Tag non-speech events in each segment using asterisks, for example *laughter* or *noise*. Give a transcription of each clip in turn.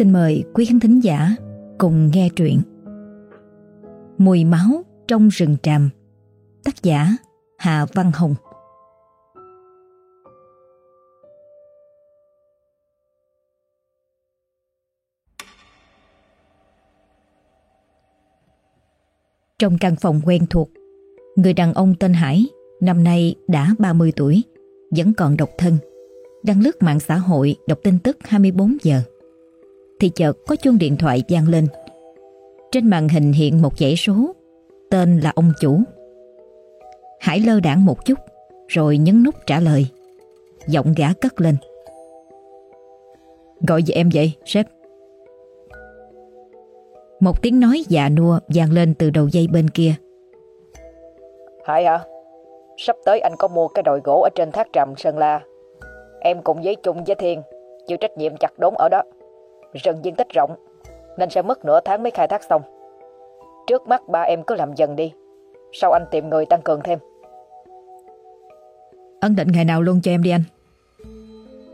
Xin mời quý khán thính giả cùng nghe truyện Mùi máu trong rừng tràm, Tác giả Hà Văn Hồng Trong căn phòng quen thuộc, Người đàn ông tên Hải Năm nay đã 30 tuổi, Vẫn còn độc thân, Đang lướt mạng xã hội đọc tin tức 24 giờ. Thì chợt có chuông điện thoại vang lên Trên màn hình hiện một dãy số, Tên là ông chủ Hải lơ đảng một chút, Rồi nhấn nút trả lời Giọng gã cất lên Gọi về em vậy, sếp Một tiếng nói già nua vang lên từ đầu dây bên kia Hải hả? À, sắp tới anh có mua cái đồi gỗ ở trên thác trầm Sơn La. Em cùng với chung với Thiên chịu trách nhiệm chặt đốn ở đó. Rừng diện tích rộng nên sẽ mất nửa tháng mới khai thác xong. Trước mắt ba em cứ làm dần đi. Sau anh tìm người tăng cường thêm. Ấn định ngày nào luôn cho em đi anh.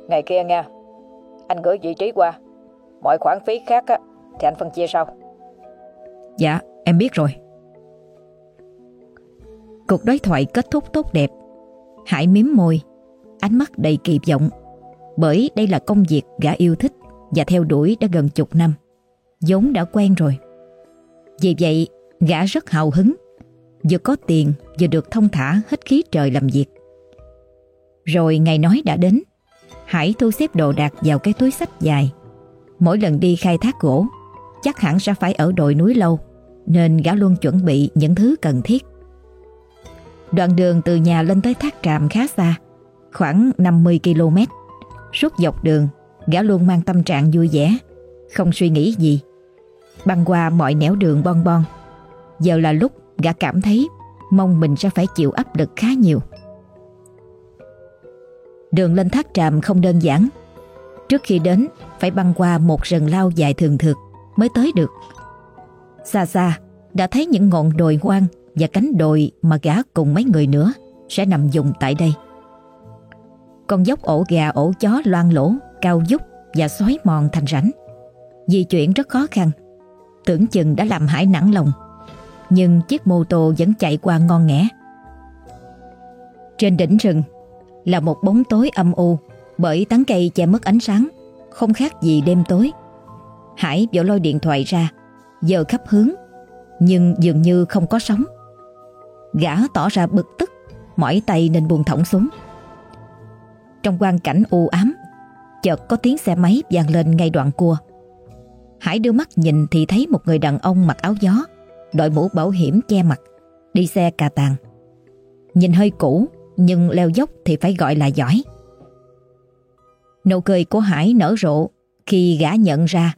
Ngày kia nha. Anh gửi vị trí qua. Mọi khoản phí khác á, thì anh phân chia sau. Dạ, em biết rồi. Cuộc đối thoại kết thúc tốt đẹp. Hải miếm môi, ánh mắt đầy kỳ vọng. Bởi đây là công việc gã yêu thích và theo đuổi đã gần chục năm. vốn đã quen rồi. Vì vậy, gã rất hào hứng. Vừa có tiền, vừa được thông thả hết khí trời làm việc. Rồi ngày nói đã đến. Hải thu xếp đồ đạc vào cái túi sách dài. Mỗi lần đi khai thác gỗ, chắc hẳn sẽ phải ở đồi núi lâu, nên gã luôn chuẩn bị những thứ cần thiết. Đoạn đường từ nhà lên tới thác tràm khá xa, khoảng 50 km. Suốt dọc đường, gã luôn mang tâm trạng vui vẻ, không suy nghĩ gì. Băng qua mọi nẻo đường bon bon. Giờ là lúc gã cảm thấy mong mình sẽ phải chịu áp lực khá nhiều. Đường lên thác tràm không đơn giản. Trước khi đến, phải băng qua một rừng lao dài thường thượt mới tới được. Xa xa, đã thấy những ngọn đồi hoang và cánh đồi mà gã cùng mấy người nữa sẽ nằm dùng tại đây. Con dốc ổ gà ổ chó loang lỗ, cao dúc và xói mòn thành rãnh. Di chuyển rất khó khăn, tưởng chừng đã làm Hải nặng lòng. Nhưng chiếc mô tô vẫn chạy qua ngon nghẽ. Trên đỉnh rừng là một bóng tối âm u bởi tán cây che mất ánh sáng, không khác gì đêm tối. Hải vỗ lôi điện thoại ra, giờ khắp hướng, nhưng dường như không có sóng. Gã tỏ ra bực tức Mỏi tay nên buông thõng xuống Trong quang cảnh u ám Chợt có tiếng xe máy vang lên ngay đoạn cua Hải đưa mắt nhìn thì thấy một người đàn ông mặc áo gió Đội mũ bảo hiểm che mặt Đi xe cà tàng Nhìn hơi cũ Nhưng leo dốc thì phải gọi là giỏi Nụ cười của Hải nở rộ Khi gã nhận ra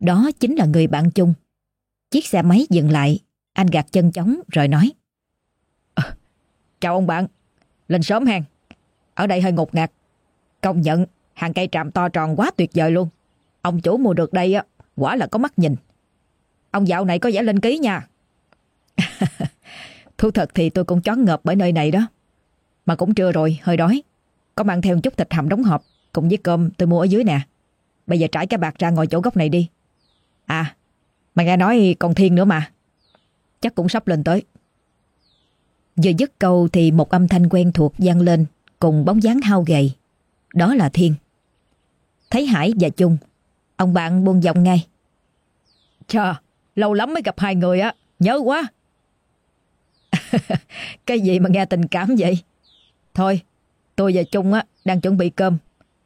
Đó chính là người bạn chung Chiếc xe máy dừng lại Anh gạt chân chóng rồi nói ờ, Chào ông bạn, lên sớm hàng. Ở đây hơi ngột ngạt. Công nhận, hàng cây tràm to tròn quá tuyệt vời luôn. Ông chủ mua được đây á, quả là có mắt nhìn. Ông dạo này có vẻ lên ký nha. *laughs* Thú thật thì tôi cũng chón ngợp bởi nơi này đó. Mà cũng trưa rồi, hơi đói. Có mang theo chút thịt hầm đóng hộp cùng với cơm tôi mua ở dưới nè. Bây giờ trải cái bạc ra ngồi chỗ góc này đi. À, mà nghe nói còn Thiên nữa mà. Chắc cũng sắp lên tới. Vừa dứt câu thì một âm thanh quen thuộc vang lên cùng bóng dáng hao gầy. Đó là Thiên. Thấy Hải và Chung, ông bạn buông giọng ngay. Chà, lâu lắm mới gặp hai người á, nhớ quá. *laughs* Cái gì mà nghe tình cảm vậy? Thôi, tôi và Chung á đang chuẩn bị cơm,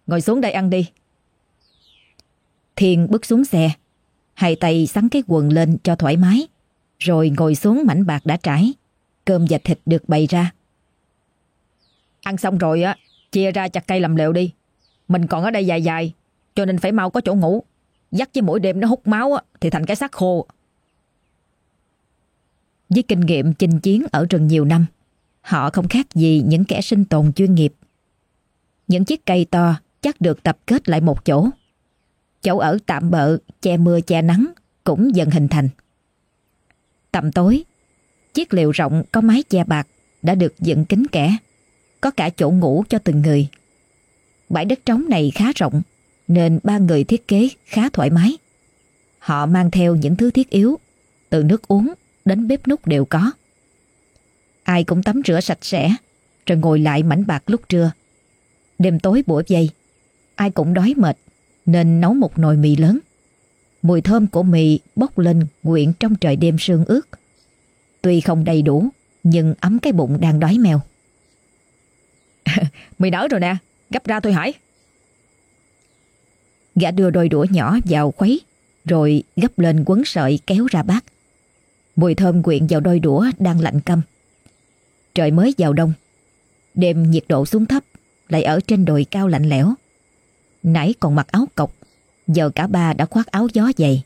ngồi xuống đây ăn đi. Thiên bước xuống xe, hai tay sắn cái quần lên cho thoải mái, rồi ngồi xuống mảnh bạc đã trải cơm và thịt được bày ra. Ăn xong rồi á, chia ra chặt cây làm liệu đi. Mình còn ở đây dài dài, cho nên phải mau có chỗ ngủ. Dắt với mỗi đêm nó hút máu thì thành cái xác khô. Với kinh nghiệm chinh chiến ở rừng nhiều năm, họ không khác gì những kẻ sinh tồn chuyên nghiệp. Những chiếc cây to chắc được tập kết lại một chỗ. Chỗ ở tạm bợ, che mưa che nắng cũng dần hình thành. Tầm tối, Chiếc liều rộng có mái che bạc đã được dựng kín kẽ, có cả chỗ ngủ cho từng người. Bãi đất trống này khá rộng nên ba người thiết kế khá thoải mái. Họ mang theo những thứ thiết yếu, từ nước uống đến bếp nút đều có. Ai cũng tắm rửa sạch sẽ, rồi ngồi lại mảnh bạc lúc trưa. Đêm tối bủa dây, ai cũng đói mệt, nên nấu một nồi mì lớn. Mùi thơm của mì bốc lên nguyện trong trời đêm sương ướt. Tuy không đầy đủ, nhưng ấm cái bụng đang đói mèo. *laughs* mì nở rồi nè, gấp ra thôi Hải. Gã đưa đôi đũa nhỏ vào khuấy, rồi gấp lên quấn sợi kéo ra bát. Mùi thơm quyện vào đôi đũa đang lạnh căm. Trời mới vào đông, đêm nhiệt độ xuống thấp, lại ở trên đồi cao lạnh lẽo. Nãy còn mặc áo cộc, giờ cả ba đã khoác áo gió dày.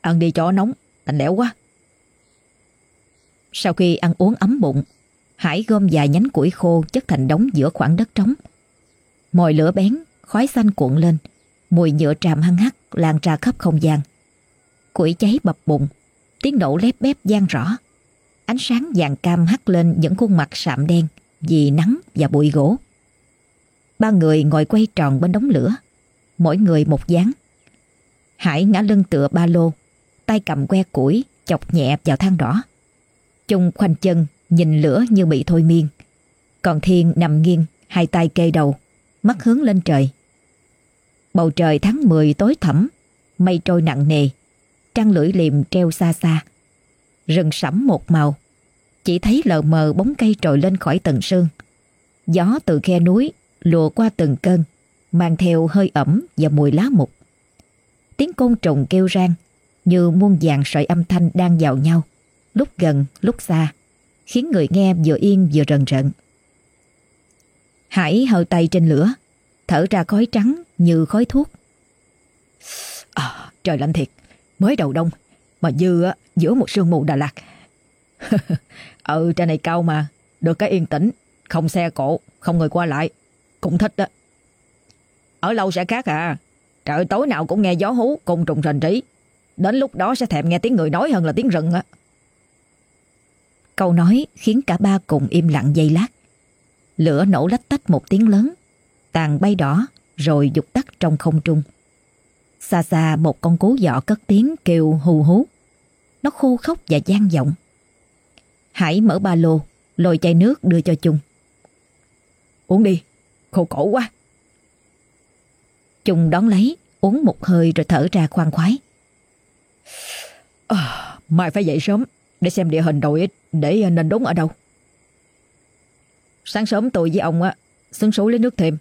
Ăn đi cho nóng, lạnh lẽo quá. Sau khi ăn uống ấm bụng, Hải gom vài nhánh củi khô chất thành đống giữa khoảng đất trống. Mồi lửa bén, khói xanh cuộn lên, mùi nhựa tràm hăng hắc lan ra khắp không gian. Củi cháy bập bùng, tiếng nổ lép bép gian rõ. Ánh sáng vàng cam hắt lên những khuôn mặt sạm đen vì nắng và bụi gỗ. Ba người ngồi quay tròn bên đống lửa, mỗi người một dáng. Hải ngã lưng tựa ba lô, tay cầm que củi chọc nhẹ vào than đỏ. Chung khoanh chân nhìn lửa như bị thôi miên. Còn Thiên nằm nghiêng, hai tay kê đầu, mắt hướng lên trời. Bầu trời tháng 10 tối thẳm, mây trôi nặng nề, trăng lưỡi liềm treo xa xa. Rừng sẫm một màu, chỉ thấy lờ mờ bóng cây trồi lên khỏi tầng sương. Gió từ khe núi lùa qua từng cơn, mang theo hơi ẩm và mùi lá mục. Tiếng côn trùng kêu rang như muôn vàng sợi âm thanh đang vào nhau, lúc gần lúc xa, khiến người nghe vừa yên vừa rần rần. Hải hờ tay trên lửa, thở ra khói trắng như khói thuốc. À, trời lạnh thiệt, mới đầu đông, mà dư á, giữa một sương mù Đà Lạt. *laughs* ừ, trên này cao mà, được cái yên tĩnh, không xe cộ, không người qua lại, cũng thích đó. Ở lâu sẽ khác à, trời tối nào cũng nghe gió hú, côn trùng rền rĩ. Đến lúc đó sẽ thèm nghe tiếng người nói hơn là tiếng rừng á. Câu nói khiến cả ba cùng im lặng giây lát. Lửa nổ lách tách một tiếng lớn, tàn bay đỏ rồi dục tắt trong không trung. Xa xa một con cú giỏ cất tiếng kêu hù hú. Nó khô khóc và gian vọng. Hải mở ba lô, lôi chai nước đưa cho Chung. Uống đi, khô cổ quá. Chung đón lấy, uống một hơi rồi thở ra khoan khoái. À, mai phải dậy sớm để xem địa hình đội để ờ, nên đúng ở đâu. Sáng sớm tôi với ông á xuống số lấy nước thêm.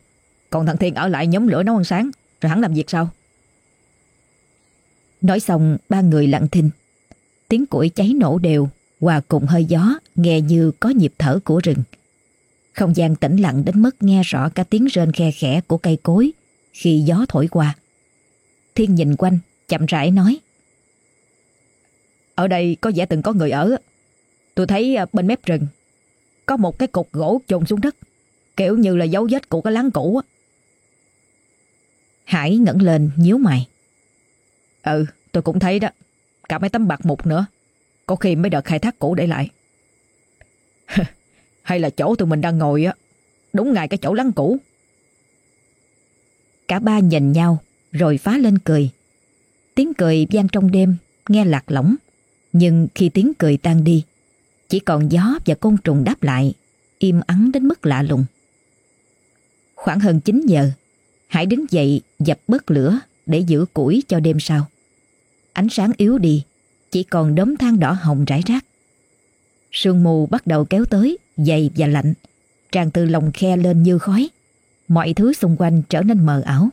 Còn thằng Thiên ở lại nhóm lửa nấu ăn sáng rồi hắn làm việc sau. Nói xong ba người lặng thinh. Tiếng củi cháy nổ đều hòa cùng hơi gió nghe như có nhịp thở của rừng. Không gian tĩnh lặng đến mức nghe rõ cả tiếng rên khe khẽ của cây cối khi gió thổi qua. Thiên nhìn quanh, chậm rãi nói. Ở đây có vẻ từng có người ở. Tôi thấy à, bên mép rừng có một cái cục gỗ chôn xuống đất, kiểu như là dấu vết của cái láng cũ. Hải ngẩng lên nhíu mày. Ừ, tôi cũng thấy đó. Cả mấy tấm bạc mục nữa. Có khi mới đợt khai thác cũ để lại. *laughs* Hay là chỗ tụi mình đang ngồi á, đúng ngay cái chỗ lăng cũ. Cả ba nhìn nhau rồi phá lên cười. Tiếng cười vang trong đêm, nghe lạc lõng. Nhưng khi tiếng cười tan đi, chỉ còn gió và côn trùng đáp lại, im ắng đến mức lạ lùng. Khoảng hơn 9 giờ, Hải đứng dậy dập bớt lửa để giữ củi cho đêm sau. Ánh sáng yếu đi, chỉ còn đốm than đỏ hồng rải rác. Sương mù bắt đầu kéo tới, dày và lạnh, tràn từ lòng khe lên như khói. Mọi thứ xung quanh trở nên mờ ảo.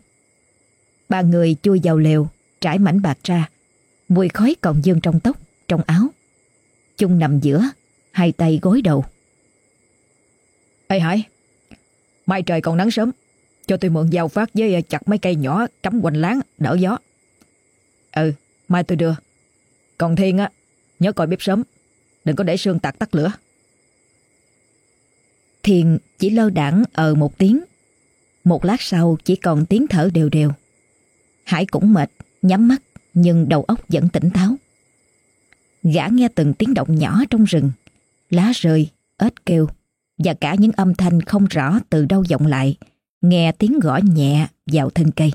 Ba người chui vào lều, trải mảnh bạc ra. Mùi khói còn dương trong tóc, trong áo. Chung nằm giữa, hai tay gối đầu. Ê Hải, mai trời còn nắng sớm, cho tôi mượn dao phát với chặt mấy cây nhỏ cắm quanh láng, đỡ gió. Ừ, mai tôi đưa. Còn Thiên á, nhớ coi bếp sớm, đừng có để sương tạc tắt lửa. Thiên chỉ lơ đảng ờ một tiếng. Một lát sau chỉ còn tiếng thở đều đều. Hải cũng mệt, nhắm mắt nhưng đầu óc vẫn tỉnh táo. Gã nghe từng tiếng động nhỏ trong rừng, lá rơi, ếch kêu và cả những âm thanh không rõ từ đâu vọng lại nghe tiếng gõ nhẹ vào thân cây.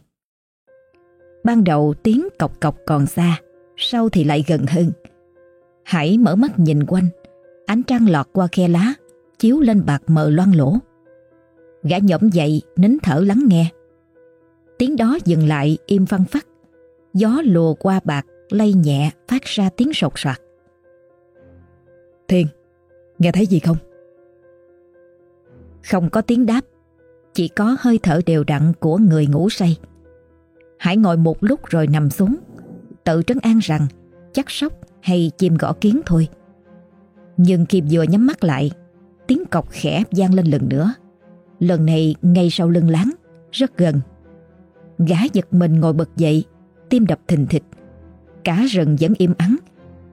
Ban đầu tiếng cọc cọc còn xa, sau thì lại gần hơn. Hãy mở mắt nhìn quanh, ánh trăng lọt qua khe lá, chiếu lên bạc mờ loang lỗ. Gã nhổm dậy, nín thở lắng nghe. Tiếng đó dừng lại im phăng phắc, gió lùa qua bạc lay nhẹ phát ra tiếng sột soạt. Thiên, nghe thấy gì không? Không có tiếng đáp, chỉ có hơi thở đều đặn của người ngủ say. Hải ngồi một lúc rồi nằm xuống, tự trấn an rằng chắc sóc hay chim gõ kiến thôi. Nhưng khi vừa nhắm mắt lại, tiếng cọc khẽ vang lên lần nữa. Lần này ngay sau lưng láng, rất gần. Gã giật mình ngồi bật dậy, tim đập thình thịch. Cả rừng vẫn im ắng,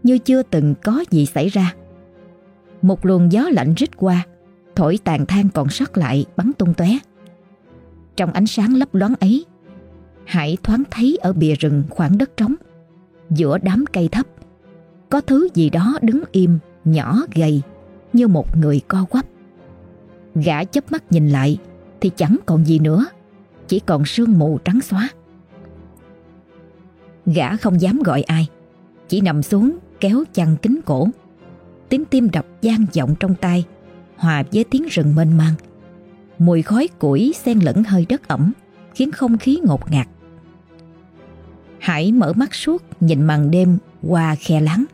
như chưa từng có gì xảy ra. Một luồng gió lạnh rít qua, thổi tàn than còn sót lại bắn tung tóe. Trong ánh sáng lấp loáng ấy, Hải thoáng thấy ở bìa rừng khoảng đất trống, giữa đám cây thấp, có thứ gì đó đứng im, nhỏ gầy, như một người co quắp. Gã chớp mắt nhìn lại thì chẳng còn gì nữa, chỉ còn sương mù trắng xóa. Gã không dám gọi ai, chỉ nằm xuống kéo chăn kính cổ. Tiếng tim đập gian vọng trong tai, hòa với tiếng rừng mênh mang. Mùi khói củi xen lẫn hơi đất ẩm, khiến không khí ngột ngạt. Hải mở mắt suốt nhìn màn đêm qua khe láng,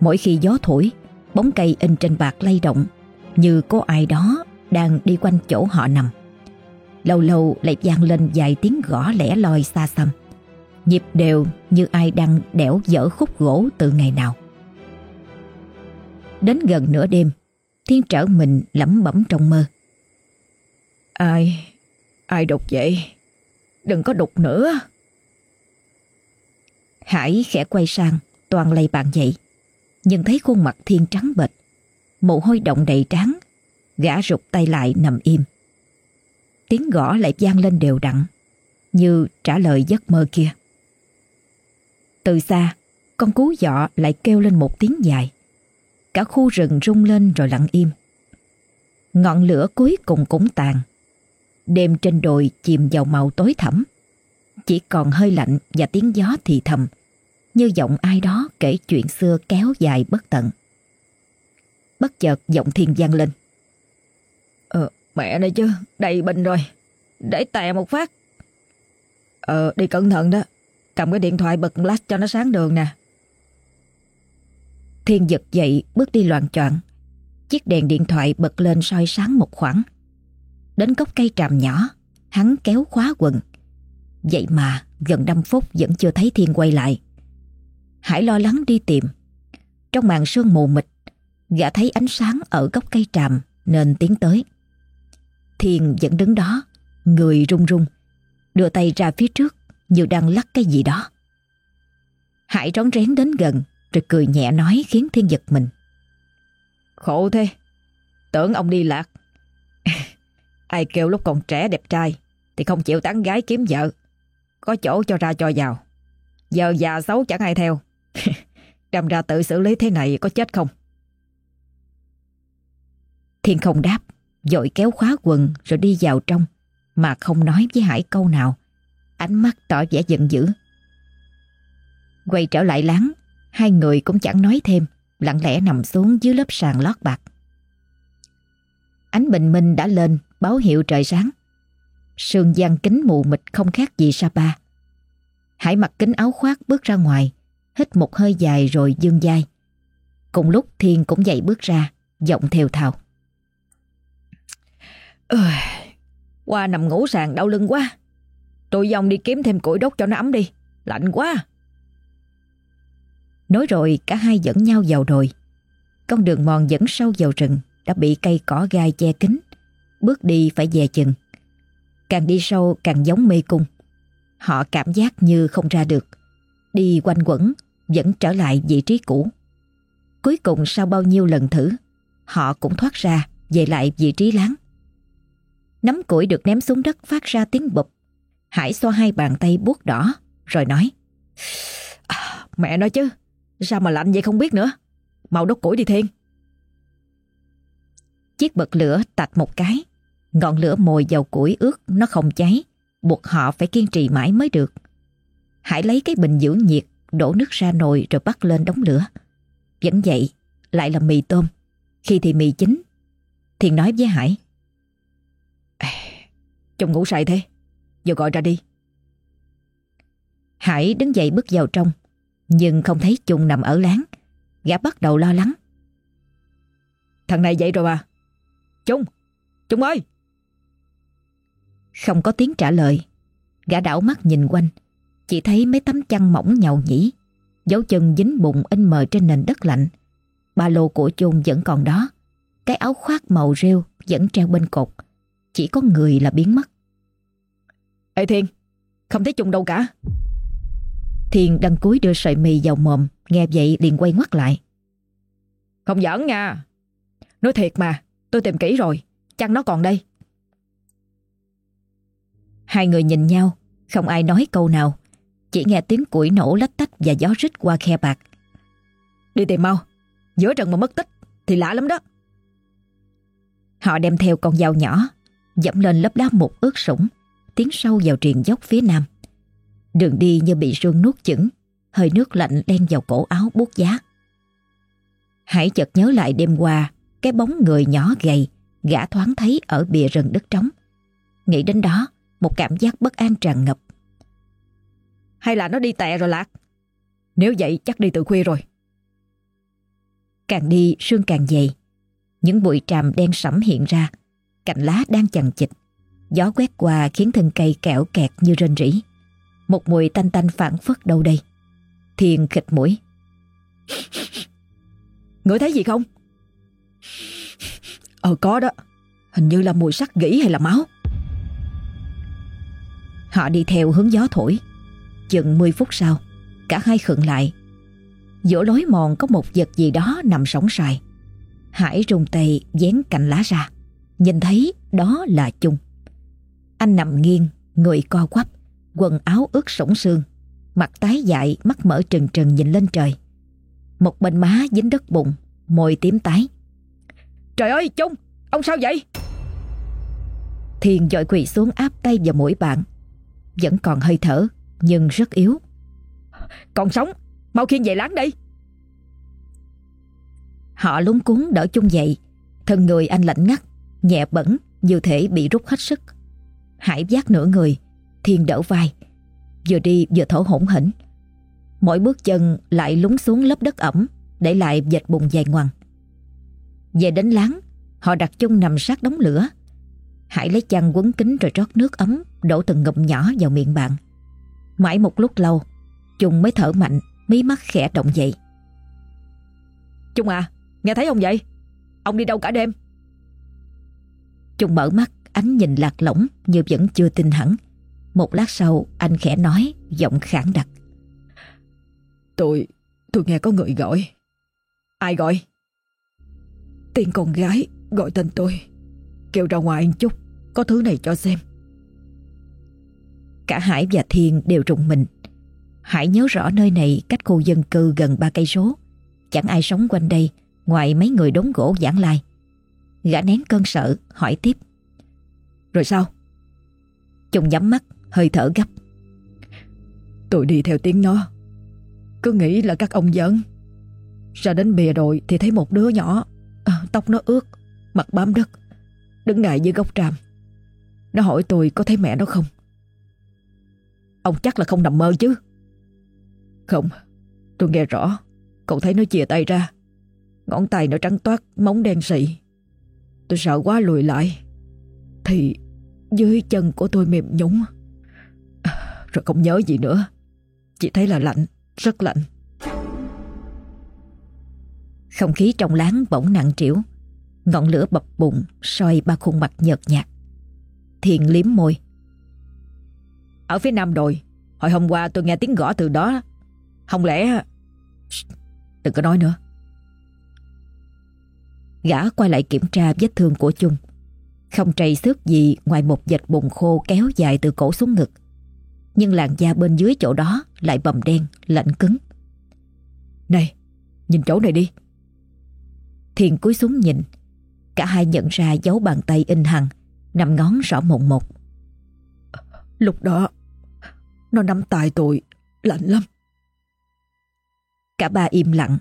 Mỗi khi gió thổi, bóng cây in trên bạc lay động như có ai đó đang đi quanh chỗ họ nằm. Lâu lâu lại vang lên vài tiếng gõ lẻ loi xa xăm. Nhịp đều như ai đang đẽo dở khúc gỗ từ ngày nào. Đến gần nửa đêm, Thiên trở mình lẩm bẩm trong mơ. Ai, ai đục vậy? Đừng có đục nữa. Hải khẽ quay sang, toàn lay bạn dậy. Nhưng thấy khuôn mặt Thiên trắng bệch, mồ hôi động đầy trán, gã rụt tay lại nằm im. Tiếng gõ lại vang lên đều đặn, như trả lời giấc mơ kia. Từ xa, con cú dọ lại kêu lên một tiếng dài. Cả khu rừng rung lên rồi lặng im. Ngọn lửa cuối cùng cũng tàn. Đêm trên đồi chìm vào màu tối thẳm. Chỉ còn hơi lạnh và tiếng gió thì thầm, như giọng ai đó kể chuyện xưa kéo dài bất tận. Bất chợt giọng thiên vang lên. Ờ, mẹ này chứ, đầy bình rồi. Để tè một phát. Ờ, đi cẩn thận đó. Cầm cái điện thoại bật flash cho nó sáng đường nè. Thiên giật dậy, bước đi loạn choạng. Chiếc đèn điện thoại bật lên soi sáng một khoảng. Đến gốc cây tràm nhỏ, Hắn kéo khóa quần. Vậy mà, gần 5 phút vẫn chưa thấy Thiên quay lại. Hải lo lắng đi tìm. Trong màn sương mù mịt, Gã thấy ánh sáng ở gốc cây tràm Nên tiến tới. Thiên vẫn đứng đó, Người run run, Đưa tay ra phía trước. Như đang lắc cái gì đó Hải rón rén đến gần rồi cười nhẹ nói khiến Thiên giật mình. Khổ thế, tưởng ông đi lạc. *laughs* Ai kêu lúc còn trẻ đẹp trai thì không chịu tán gái kiếm vợ. Có chỗ cho ra cho vào. Giờ già xấu chẳng ai theo. *laughs* Đâm ra tự xử lý thế này có chết không? Thiên không đáp, dội kéo khóa quần rồi đi vào trong mà không nói với Hải câu nào. Ánh mắt tỏ vẻ giận dữ. Quay trở lại láng, Hai người cũng chẳng nói thêm, lặng lẽ nằm xuống dưới lớp sàn lót bạc. Ánh bình minh đã lên, báo hiệu trời sáng. Sương giăng kính mù mịt không khác gì Sapa. Hải mặc kính áo khoác bước ra ngoài, hít một hơi dài rồi dương dai. Cùng lúc Thiên cũng dậy bước ra, giọng theo thào. Ừ, qua nằm ngủ sàn đau lưng quá. Tôi dòng đi kiếm thêm củi đốt cho nó ấm đi, lạnh quá. Nói rồi cả hai dẫn nhau vào đồi. Con đường mòn dẫn sâu vào rừng đã bị cây cỏ gai che kín. Bước đi phải dè chừng. Càng đi sâu càng giống mê cung. Họ cảm giác như không ra được. Đi quanh quẩn vẫn trở lại vị trí cũ. Cuối cùng sau bao nhiêu lần thử, họ cũng thoát ra về lại vị trí láng. Nắm củi được ném xuống đất phát ra tiếng bụp. Hải xoa hai bàn tay buốt đỏ rồi nói à, Mẹ nói chứ Sao mà lạnh vậy không biết nữa Mau đốt củi đi Thiên Chiếc bật lửa tạch một cái Ngọn lửa mồi dầu củi ướt nó không cháy, buộc họ phải kiên trì mãi mới được. Hải lấy cái bình giữ nhiệt, đổ nước ra nồi rồi bắt lên đống lửa. Vẫn vậy, lại là mì tôm. Khi thì mì chín. Thiền nói với Hải. Chồng ngủ say thế, Vô gọi ra đi. Hải đứng dậy bước vào trong, nhưng không thấy Trung nằm ở láng. Gã bắt đầu lo lắng. Thằng này dậy rồi mà. Trung, Trung ơi! Không có tiếng trả lời. Gã đảo mắt nhìn quanh, chỉ thấy mấy tấm chăn mỏng nhầu nhĩ, dấu chân dính bụng in mờ trên nền đất lạnh. Ba lô của Chung vẫn còn đó, cái áo khoác màu rêu vẫn treo bên cột, chỉ có người là biến mất. Ê Thiên, không thấy Trung đâu cả. Thiên đằng cúi đưa sợi mì vào mồm, nghe vậy liền quay ngoắt lại. Không giỡn nha. Nói thiệt mà, tôi tìm kỹ rồi, chăng nó còn đây. Hai người nhìn nhau, không ai nói câu nào, chỉ nghe tiếng củi nổ lách tách và gió rít qua khe bạc. Đi tìm mau, giữa rừng mà mất tích thì lạ lắm đó. Họ đem theo con dao nhỏ, dẫm lên lớp đá mục ướt sũng, tiến sâu vào triền dốc phía nam. Đường đi như bị sương nuốt chửng, hơi nước lạnh len vào cổ áo buốt giá. Hãy chợt nhớ lại đêm qua, cái bóng người nhỏ gầy, gã thoáng thấy ở bìa rừng đất trống. Nghĩ đến đó, một cảm giác bất an tràn ngập. Hay là nó đi tè rồi lạc? Nếu vậy chắc đi từ khuya rồi. Càng đi sương càng dày. Những bụi tràm đen sẫm hiện ra. Cành lá đang chằng chịch. Gió quét qua khiến thân cây kẹo kẹt như rên rỉ. Một mùi tanh tanh phản phất đâu đây. Thiền khịt mũi. *laughs* Ngửi thấy gì không? Ờ có đó. Hình như là mùi sắt gỉ hay là máu. Họ đi theo hướng gió thổi. Chừng 10 phút sau, cả hai khựng lại. Giữa lối mòn có một vật gì đó nằm sóng sài. Hải rung tay dán cành lá ra. Nhìn thấy đó là Chung. Anh nằm nghiêng, người co quắp, quần áo ướt sũng sương. Mặt tái dại, mắt mở trừng trừng nhìn lên trời. Một bên má dính đất bụng, môi tím tái. Trời ơi, Chung, ông sao vậy? Thiền dội quỳ xuống áp tay vào mũi bạn. Vẫn còn hơi thở, nhưng rất yếu. Còn sống, mau khiêng về láng đây. Họ lúng cuốn đỡ chung dậy, thân người anh lạnh ngắt, nhẹ bẩn, như thể bị rút hết sức. Hải giác nửa người, Thiên đỡ vai, vừa đi vừa thở hổn hển. Mỗi bước chân lại lúng xuống lớp đất ẩm, để lại dệt bùn dài ngoằng. Về đến láng, họ đặt chung nằm sát đống lửa. Hải lấy chăn quấn kín rồi rót nước ấm, đổ từng ngụm nhỏ vào miệng bạn. Mãi một lúc lâu, Trung mới thở mạnh, mí mắt khẽ động dậy. Trung à, nghe thấy ông vậy? Ông đi đâu cả đêm? Trung mở mắt, ánh nhìn lạc lõng như vẫn chưa tin hẳn. Một lát sau, anh khẽ nói, giọng khản đặc. Tôi, tôi nghe có người gọi. Ai gọi? Tiên con gái gọi tên tôi. Kêu ra ngoài một chút, có thứ này cho xem. Cả Hải và Thiên đều rùng mình. Hải nhớ rõ nơi này cách khu dân cư gần ba cây số. Chẳng ai sống quanh đây ngoài mấy người đốn gỗ giảng lai. Gã nén cơn sợ, hỏi tiếp. Rồi sao? Chồng nhắm mắt, hơi thở gấp. Tôi đi theo tiếng nó. Cứ nghĩ là các ông giỡn. Ra đến bìa đồi thì thấy một đứa nhỏ, à, tóc nó ướt, mặt bám đất, đứng ngại dưới gốc tràm. Nó hỏi tôi có thấy mẹ nó không? Ông chắc là không nằm mơ chứ Không Tôi nghe rõ Cậu thấy nó chìa tay ra Ngón tay nó trắng toát Móng đen xị Tôi sợ quá lùi lại Thì dưới chân của tôi mềm nhúng à, Rồi không nhớ gì nữa. Chỉ thấy là lạnh, Rất lạnh. Không khí trong láng bỗng nặng trĩu. Ngọn lửa bập bụng soi ba khuôn mặt nhợt nhạt. Thiền liếm môi. Ở phía nam đồi Hồi hôm qua tôi nghe tiếng gõ từ đó. Không lẽ Đừng có nói nữa. Gã quay lại kiểm tra vết thương của Chung. Không trầy xước gì ngoài một vệt bùn khô kéo dài từ cổ xuống ngực. Nhưng làn da bên dưới chỗ đó lại bầm đen, lạnh cứng. Này, nhìn chỗ này đi. Thiền cúi xuống nhìn. Cả hai nhận ra dấu bàn tay in hằn Nằm ngón rõ mồn một. Lúc đó Nó nắm tay tôi Lạnh lắm. Cả ba im lặng.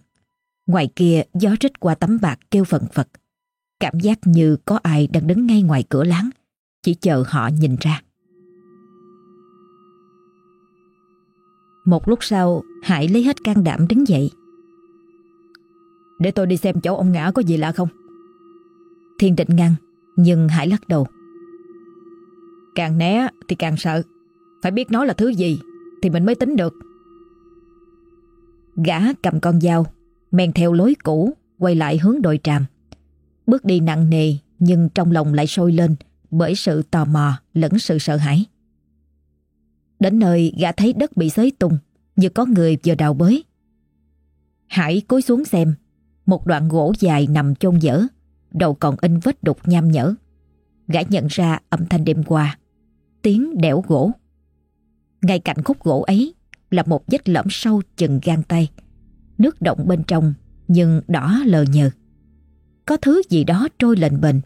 Ngoài kia gió rít qua tấm bạc kêu phần phật Cảm giác như có ai đang đứng ngay ngoài cửa láng. Chỉ chờ họ nhìn ra. Một lúc sau, Hải lấy hết can đảm đứng dậy. Để tôi đi xem chỗ ông ngã có gì lạ không? Thiên định ngăn, Nhưng Hải lắc đầu. Càng né thì càng sợ. Phải biết nó là thứ gì Thì mình mới tính được. Gã cầm con dao, Men theo lối cũ, Quay lại hướng đồi tràm. Bước đi nặng nề, Nhưng trong lòng lại sôi lên Bởi sự tò mò lẫn sự sợ hãi. Đến nơi, gã thấy đất bị xới tung, Như có người vừa đào bới. Hải cúi xuống xem, Một đoạn gỗ dài nằm chôn dở, Đầu còn in vết đục nham nhở. Gã nhận ra âm thanh đêm qua, Tiếng đẽo gỗ. Ngay cạnh khúc gỗ ấy Là một vết lõm sâu chừng gan tay, Nước động bên trong Nhưng đỏ lờ nhờ. Có thứ gì đó trôi lên bền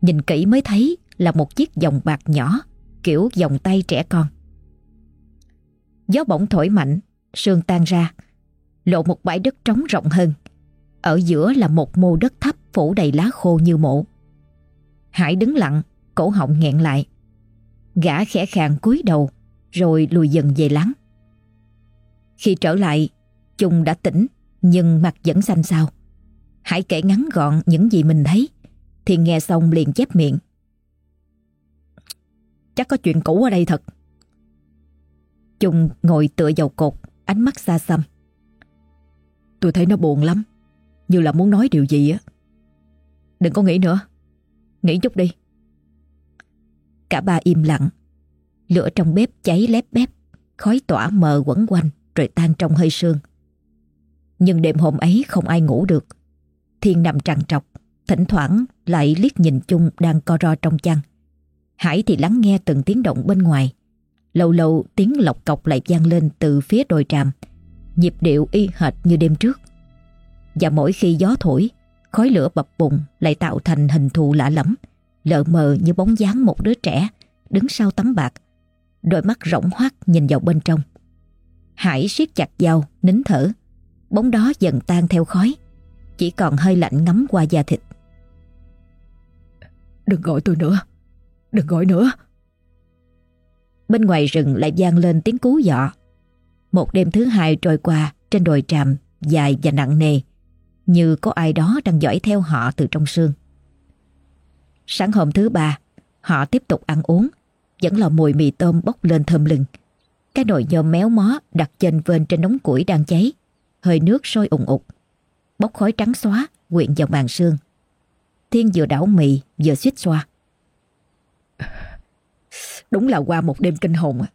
Nhìn kỹ mới thấy Là một chiếc vòng bạc nhỏ, Kiểu vòng tay trẻ con. Gió bỗng thổi mạnh, Sương tan ra, Lộ một bãi đất trống rộng hơn. Ở giữa là một mô đất thấp Phủ đầy lá khô như mộ. Hải đứng lặng, Cổ họng nghẹn lại. Gã khẽ khàng cúi đầu, Rồi lùi dần về lắng Khi trở lại Trung đã tỉnh, Nhưng mặt vẫn xanh xao. Hải kể ngắn gọn những gì mình thấy, Thì nghe xong liền chép miệng. Chắc có chuyện cũ ở đây thật. Trung ngồi tựa vào cột, Ánh mắt xa xăm. Tôi thấy nó buồn lắm, Như là muốn nói điều gì á. Đừng có nghĩ nữa. Nghĩ chút đi. Cả ba im lặng. Lửa trong bếp cháy lép bép, Khói tỏa mờ quẩn quanh, Rồi tan trong hơi sương. Nhưng đêm hôm ấy không ai ngủ được. Thiên nằm trằn trọc Thỉnh thoảng lại liếc nhìn chung Đang co ro trong chăn. Hải thì lắng nghe từng tiếng động bên ngoài. Lâu lâu tiếng lọc cọc lại vang lên Từ phía đồi tràm. Nhịp điệu y hệt như đêm trước. Và mỗi khi gió thổi Khói lửa bập bùng lại tạo thành hình thù lạ lẫm lờ mờ như bóng dáng một đứa trẻ đứng sau tấm bạc, đôi mắt rỗng hoác nhìn vào bên trong. Hải siết chặt dao, nín thở, bóng đó dần tan theo khói, chỉ còn hơi lạnh ngấm qua da thịt. Đừng gọi tôi nữa, đừng gọi nữa. Bên ngoài rừng lại vang lên tiếng cú dọ. Một đêm thứ hai trôi qua trên đồi tràm dài và nặng nề, như có ai đó đang dõi theo họ từ trong sương. Sáng hôm thứ ba, họ tiếp tục ăn uống, vẫn là mùi mì tôm bốc lên thơm lừng. Cái nồi nhôm méo mó đặt trên vên trên đống củi đang cháy, hơi nước sôi ủng ục. Bốc khói trắng xóa, quyện vào màn sương. Thiên vừa đảo mì, vừa suýt xoa. Đúng là qua một đêm kinh hồn à.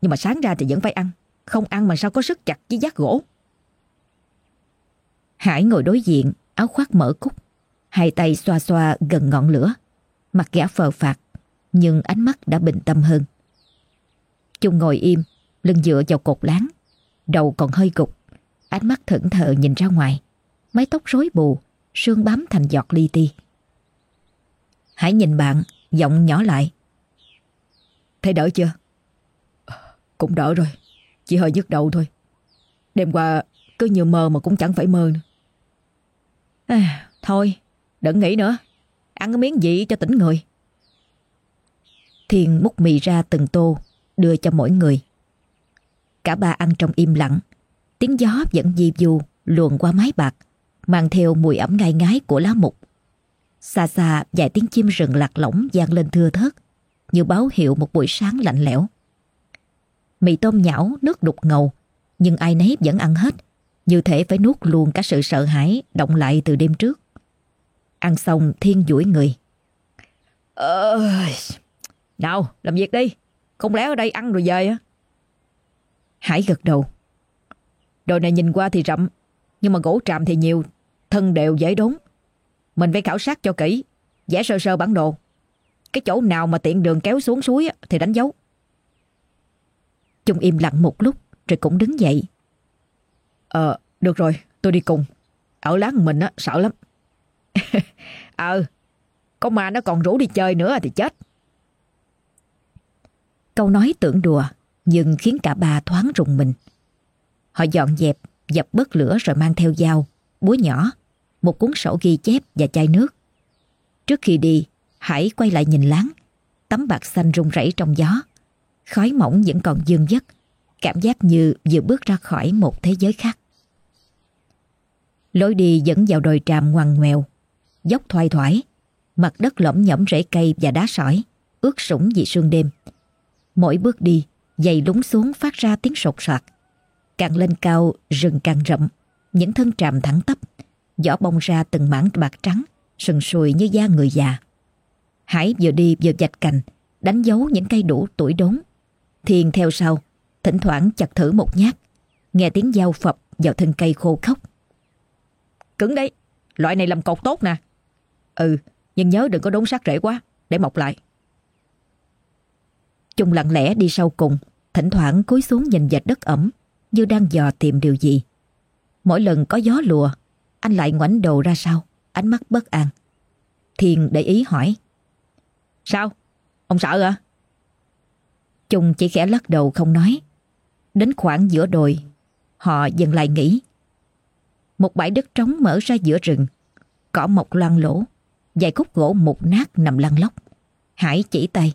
Nhưng mà sáng ra thì vẫn phải ăn. Không ăn mà sao có sức chặt với giác gỗ? Hải ngồi đối diện Áo khoác mở cúc. Hai tay xoa xoa gần ngọn lửa. Mặt gã phờ phạt Nhưng ánh mắt đã bình tâm hơn. Chung ngồi im Lưng dựa vào cột láng. Đầu còn hơi gục Ánh mắt thẫn thờ nhìn ra ngoài. Mái tóc rối bù Sương bám thành giọt li ti. Hãy nhìn bạn Giọng nhỏ lại. Thấy đỡ chưa? Cũng đỡ rồi Chỉ hơi nhức đầu thôi. Đêm qua cứ như mơ mà cũng chẳng phải mơ nữa. À, Thôi đừng nghĩ nữa. Ăn cái miếng gì cho tỉnh người. Thiên múc mì ra từng tô Đưa cho mỗi người. Cả ba ăn trong im lặng. Tiếng gió vẫn di du luồn qua mái bạc. Mang theo mùi ẩm ngai ngái của lá mục Xa xa vài tiếng chim rừng lạc lõng vang lên thưa thớt Như báo hiệu một buổi sáng lạnh lẽo Mì tôm nhão nước đục ngầu Nhưng ai nấy vẫn ăn hết Như thể phải nuốt luôn cả sự sợ hãi Động lại từ đêm trước Ăn xong Thiên duỗi người. Ờ... Nào, làm việc đi. Không lẽ ở đây ăn rồi về á? Hải gật đầu. Đồi này nhìn qua thì rậm, nhưng mà gỗ tràm thì nhiều, thân đều dễ đốn. Mình phải khảo sát cho kỹ, vẽ sơ sơ bản đồ. Cái chỗ nào mà tiện đường kéo xuống suối thì đánh dấu. Trung im lặng một lúc rồi cũng đứng dậy. Ờ, được rồi, tôi đi cùng. Ở láng mình á, sợ lắm. *laughs* ờ, có ma nó còn rủ đi chơi nữa thì chết. Câu nói tưởng đùa nhưng khiến cả ba thoáng rùng mình. Họ dọn dẹp, dập bớt lửa rồi mang theo dao, búa nhỏ, một cuốn sổ ghi chép và chai nước. Trước khi đi, Hải quay lại nhìn láng, tấm bạc xanh rung rẩy trong gió. Khói mỏng vẫn còn dương dất, cảm giác như vừa bước ra khỏi một thế giới khác. Lối đi dẫn vào đồi tràm ngoằn ngoèo, dốc thoai thoải, mặt đất lõm nhẫm rễ cây và đá sỏi, ướt sũng vì sương đêm. Mỗi bước đi, giày lúng xuống phát ra tiếng sột soạt. Càng lên cao, rừng càng rậm, những thân tràm thẳng tắp, vỏ bông ra từng mảng bạc trắng, sừng sùi như da người già. Hải vừa đi vừa dạch cành, đánh dấu những cây đủ tuổi đốn. Thiên theo sau, thỉnh thoảng chặt thử một nhát, nghe tiếng dao phập vào thân cây khô khốc. Cứng đấy, loại này làm cột tốt nè. Ừ, nhưng nhớ đừng có đốn sát rễ quá, để mọc lại. Trung lặng lẽ đi sau cùng, thỉnh thoảng cúi xuống nhìn dạch đất ẩm, như đang dò tìm điều gì. Mỗi lần có gió lùa, anh lại ngoảnh đầu ra sau, ánh mắt bất an. Thiên để ý hỏi. Sao? Ông sợ à? Trung chỉ khẽ lắc đầu không nói. Đến khoảng giữa đồi, họ dần lại nghĩ. Một bãi đất trống mở ra giữa rừng, cỏ mọc loang lỗ, vài khúc gỗ mục nát nằm lăn lóc. Hải chỉ tay.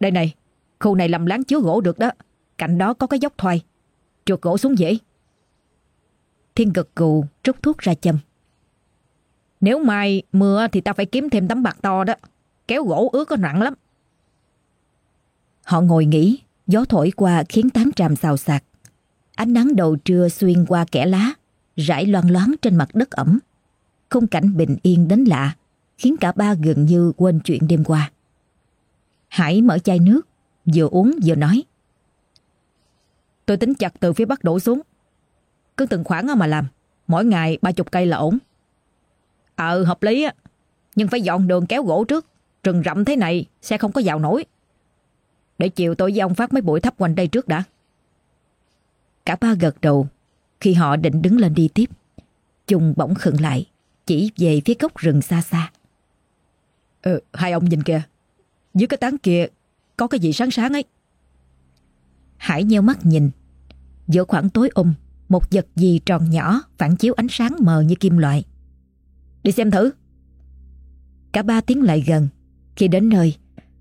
Đây này, khu này làm láng chứa gỗ được đó. Cạnh đó có cái dốc thoai. Trượt gỗ xuống dễ. Thiên gật gù rút thuốc ra châm. Nếu mai mưa thì ta phải kiếm thêm tấm bạc to đó. Kéo gỗ ướt có nặng lắm. Họ ngồi nghỉ, gió thổi qua khiến tán tràm xào xạc. Ánh nắng đầu trưa xuyên qua kẽ lá, rải loang loáng trên mặt đất ẩm. Khung cảnh bình yên đến lạ, khiến cả ba gần như quên chuyện đêm qua. Hải mở chai nước, vừa uống vừa nói. Tôi tính chặt từ phía bắc đổ xuống. Cứ từng khoảng mà làm, mỗi ngày ba chục cây là ổn. Ờ, hợp lý á. Nhưng phải dọn đường kéo gỗ trước. Rừng rậm thế này sẽ không có vào nổi. Để chiều tôi với ông phát mấy bụi thấp quanh đây trước đã. Cả ba gật đầu khi họ định đứng lên đi tiếp. Trung bỗng khựng lại, chỉ về phía gốc rừng xa xa. Ừ, hai ông nhìn kìa, dưới cái tán kia có cái gì sáng sáng ấy. Hải nheo mắt nhìn. Giữa khoảng tối um, một vật gì tròn nhỏ phản chiếu ánh sáng mờ như kim loại. Đi xem thử. Cả ba tiến lại gần. Khi đến nơi,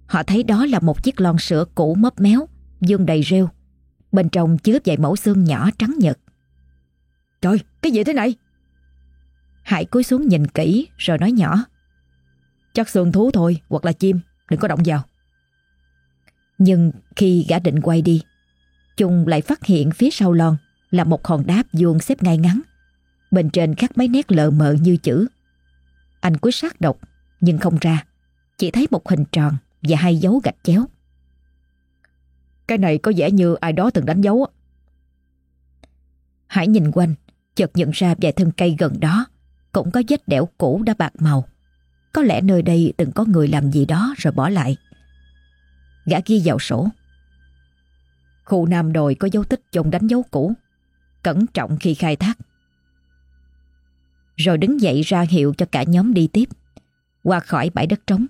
họ thấy đó là một chiếc lon sữa cũ mấp méo, dương đầy rêu. Bên trong chứa vài mẫu xương nhỏ trắng nhật. Trời, cái gì thế này? Hải cúi xuống nhìn kỹ rồi nói nhỏ. Chắc xương thú thôi, hoặc là chim, đừng có động vào. Nhưng khi gã định quay đi, Trung lại phát hiện phía sau lon là một hòn đá vuông xếp ngay ngắn. Bên trên khắc mấy nét lờ mờ như chữ. Anh cúi sát đọc nhưng không ra. Chỉ thấy một hình tròn và hai dấu gạch chéo. Cái này có vẻ như ai đó từng đánh dấu. Hải nhìn quanh, chợt nhận ra vài thân cây gần đó cũng có vết đẽo cũ đã bạc màu. Có lẽ nơi đây từng có người làm gì đó rồi bỏ lại. Gã ghi vào sổ. Khu Nam Đồi có dấu tích chồng đánh dấu cũ. Cẩn trọng khi khai thác. Rồi đứng dậy ra hiệu cho cả nhóm đi tiếp. Qua khỏi bãi đất trống.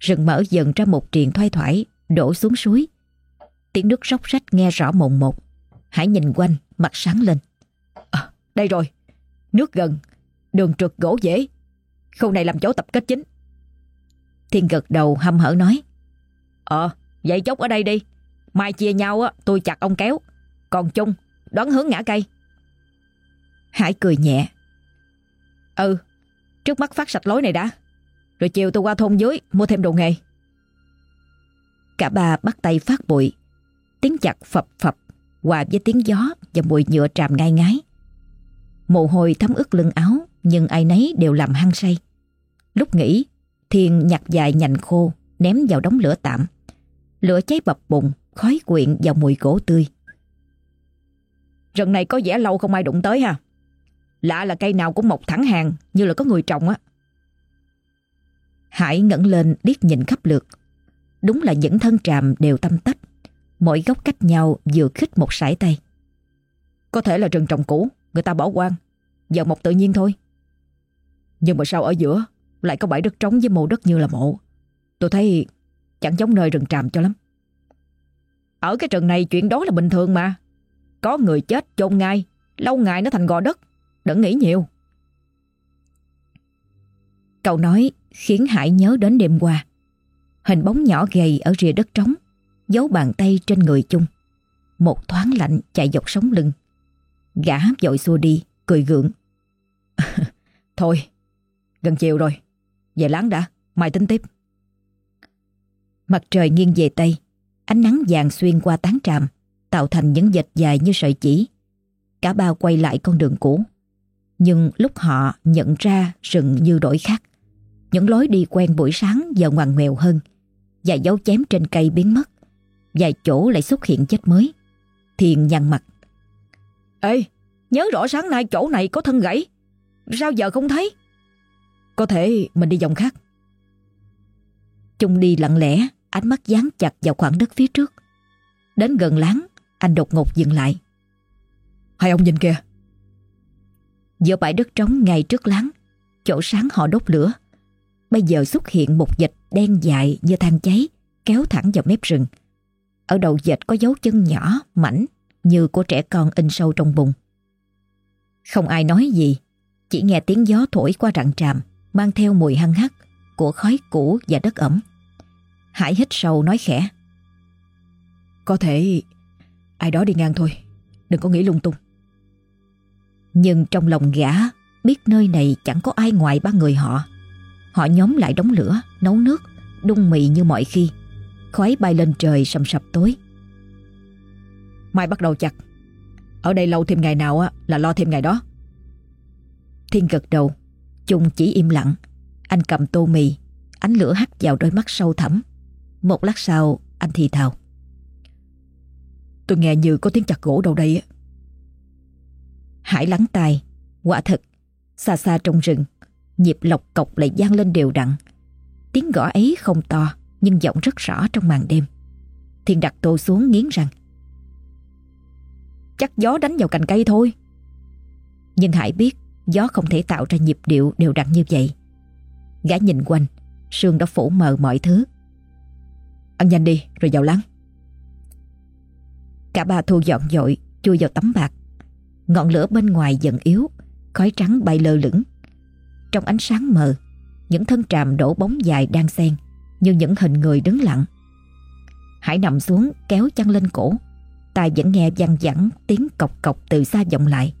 Rừng mở dần ra một triền thoai thoải đổ xuống suối. Tiếng nước róc rách nghe rõ mồn một. Hãy nhìn quanh, mặt sáng lên. À, đây rồi, nước gần, đường trượt gỗ dễ. Khu này làm chỗ tập kết chính. Thiên gật đầu hâm hở nói. Ờ, vậy chốc ở đây đi. Mai chia nhau á, tôi chặt ông kéo. Còn chung, đoán hướng ngã cây. Hải cười nhẹ. Ừ, trước mắt phát sạch lối này đã. Rồi chiều tôi qua thôn dưới mua thêm đồ nghề. Cả ba bắt tay phát bụi. Tiếng chặt phập phập hòa với tiếng gió và mùi nhựa tràm ngai ngái. Mồ hôi thấm ướt lưng áo nhưng ai nấy đều làm hăng say. Lúc nghỉ, Thiên nhặt dài nhành khô ném vào đống lửa tạm. Lửa cháy bập bùng, khói quyện vào mùi gỗ tươi. Rừng này có vẻ lâu không ai đụng tới ha. Lạ là cây nào cũng mọc thẳng hàng như là có người trồng á. Hải ngẩng lên liếc nhìn khắp lượt. Đúng là những thân tràm đều tâm tách. Mỗi góc cách nhau vừa khích một sải tay. Có thể là rừng trồng cũ, người ta bỏ quan, Giờ mọc tự nhiên thôi. Nhưng mà sao ở giữa lại có bãi đất trống với mộ đất như là mộ. Tôi thấy chẳng giống nơi rừng tràm cho lắm. Ở cái rừng này chuyện đó là bình thường mà. Có người chết chôn ngay, lâu ngày nó thành gò đất. Đừng nghĩ nhiều. Cậu nói khiến Hải nhớ đến đêm qua. Hình bóng nhỏ gầy ở rìa đất trống, giấu bàn tay trên người chung. Một thoáng lạnh chạy dọc sống lưng. Gã dội xua đi, cười gượng. *laughs* Thôi, gần chiều rồi. Về láng đã, mai tính tiếp. Mặt trời nghiêng về Tây, ánh nắng vàng xuyên qua tán tràm, tạo thành những vệt dài như sợi chỉ. Cả ba quay lại con đường cũ. Nhưng lúc họ nhận ra rừng như đổi khác. Những lối đi quen buổi sáng giờ ngoằn ngoèo hơn và dấu chém trên cây biến mất. Vài chỗ lại xuất hiện chết mới. Thiền nhăn mặt. Ê, nhớ rõ sáng nay chỗ này có thân gãy. Sao giờ không thấy? Có thể mình đi vòng khác. Trung đi lặng lẽ, ánh mắt dán chặt vào khoảng đất phía trước. Đến gần láng, anh đột ngột dừng lại. Hai ông nhìn kìa. Giữa bãi đất trống ngay trước láng, chỗ sáng họ đốt lửa. Bây giờ xuất hiện một dịch đen dài như than cháy, kéo thẳng vào mép rừng. Ở đầu dịch có dấu chân nhỏ, mảnh, như của trẻ con in sâu trong bùn. Không ai nói gì, chỉ nghe tiếng gió thổi qua rặng tràm, mang theo mùi hăng hắc của khói cũ và đất ẩm. Hải hít sâu nói khẽ. Có thể ai đó đi ngang thôi, đừng có nghĩ lung tung. Nhưng trong lòng gã biết nơi này chẳng có ai ngoài ba người họ. Họ nhóm lại đống lửa, nấu nước, đun mì như mọi khi. Khói bay lên trời sầm sập tối. Mai bắt đầu chặt. Ở đây lâu thêm ngày nào là lo thêm ngày đó. Thiên gật đầu, Chung chỉ im lặng. Anh cầm tô mì, ánh lửa hắt vào đôi mắt sâu thẳm. Một lát sau, anh thì thào. Tôi nghe như có tiếng chặt gỗ đâu đây á. Hải lắng tai, quả thật, xa xa trong rừng, nhịp lọc cọc lại gian lên đều đặn. Tiếng gõ ấy không to, nhưng giọng rất rõ trong màn đêm. Thiên đặt tô xuống nghiến răng. Chắc gió đánh vào cành cây thôi. Nhưng Hải biết gió không thể tạo ra nhịp điệu đều đặn như vậy. Gã nhìn quanh, sương đã phủ mờ mọi thứ. Ăn nhanh đi, rồi vào lắng Cả ba thu dọn dội, chui vào tấm bạc. Ngọn lửa bên ngoài dần yếu, khói trắng bay lơ lửng. Trong ánh sáng mờ, những thân tràm đổ bóng dài đang xen, như những hình người đứng lặng. Hải nằm xuống kéo chăn lên cổ, tai vẫn nghe văng vẳng tiếng cọc cọc từ xa vọng lại,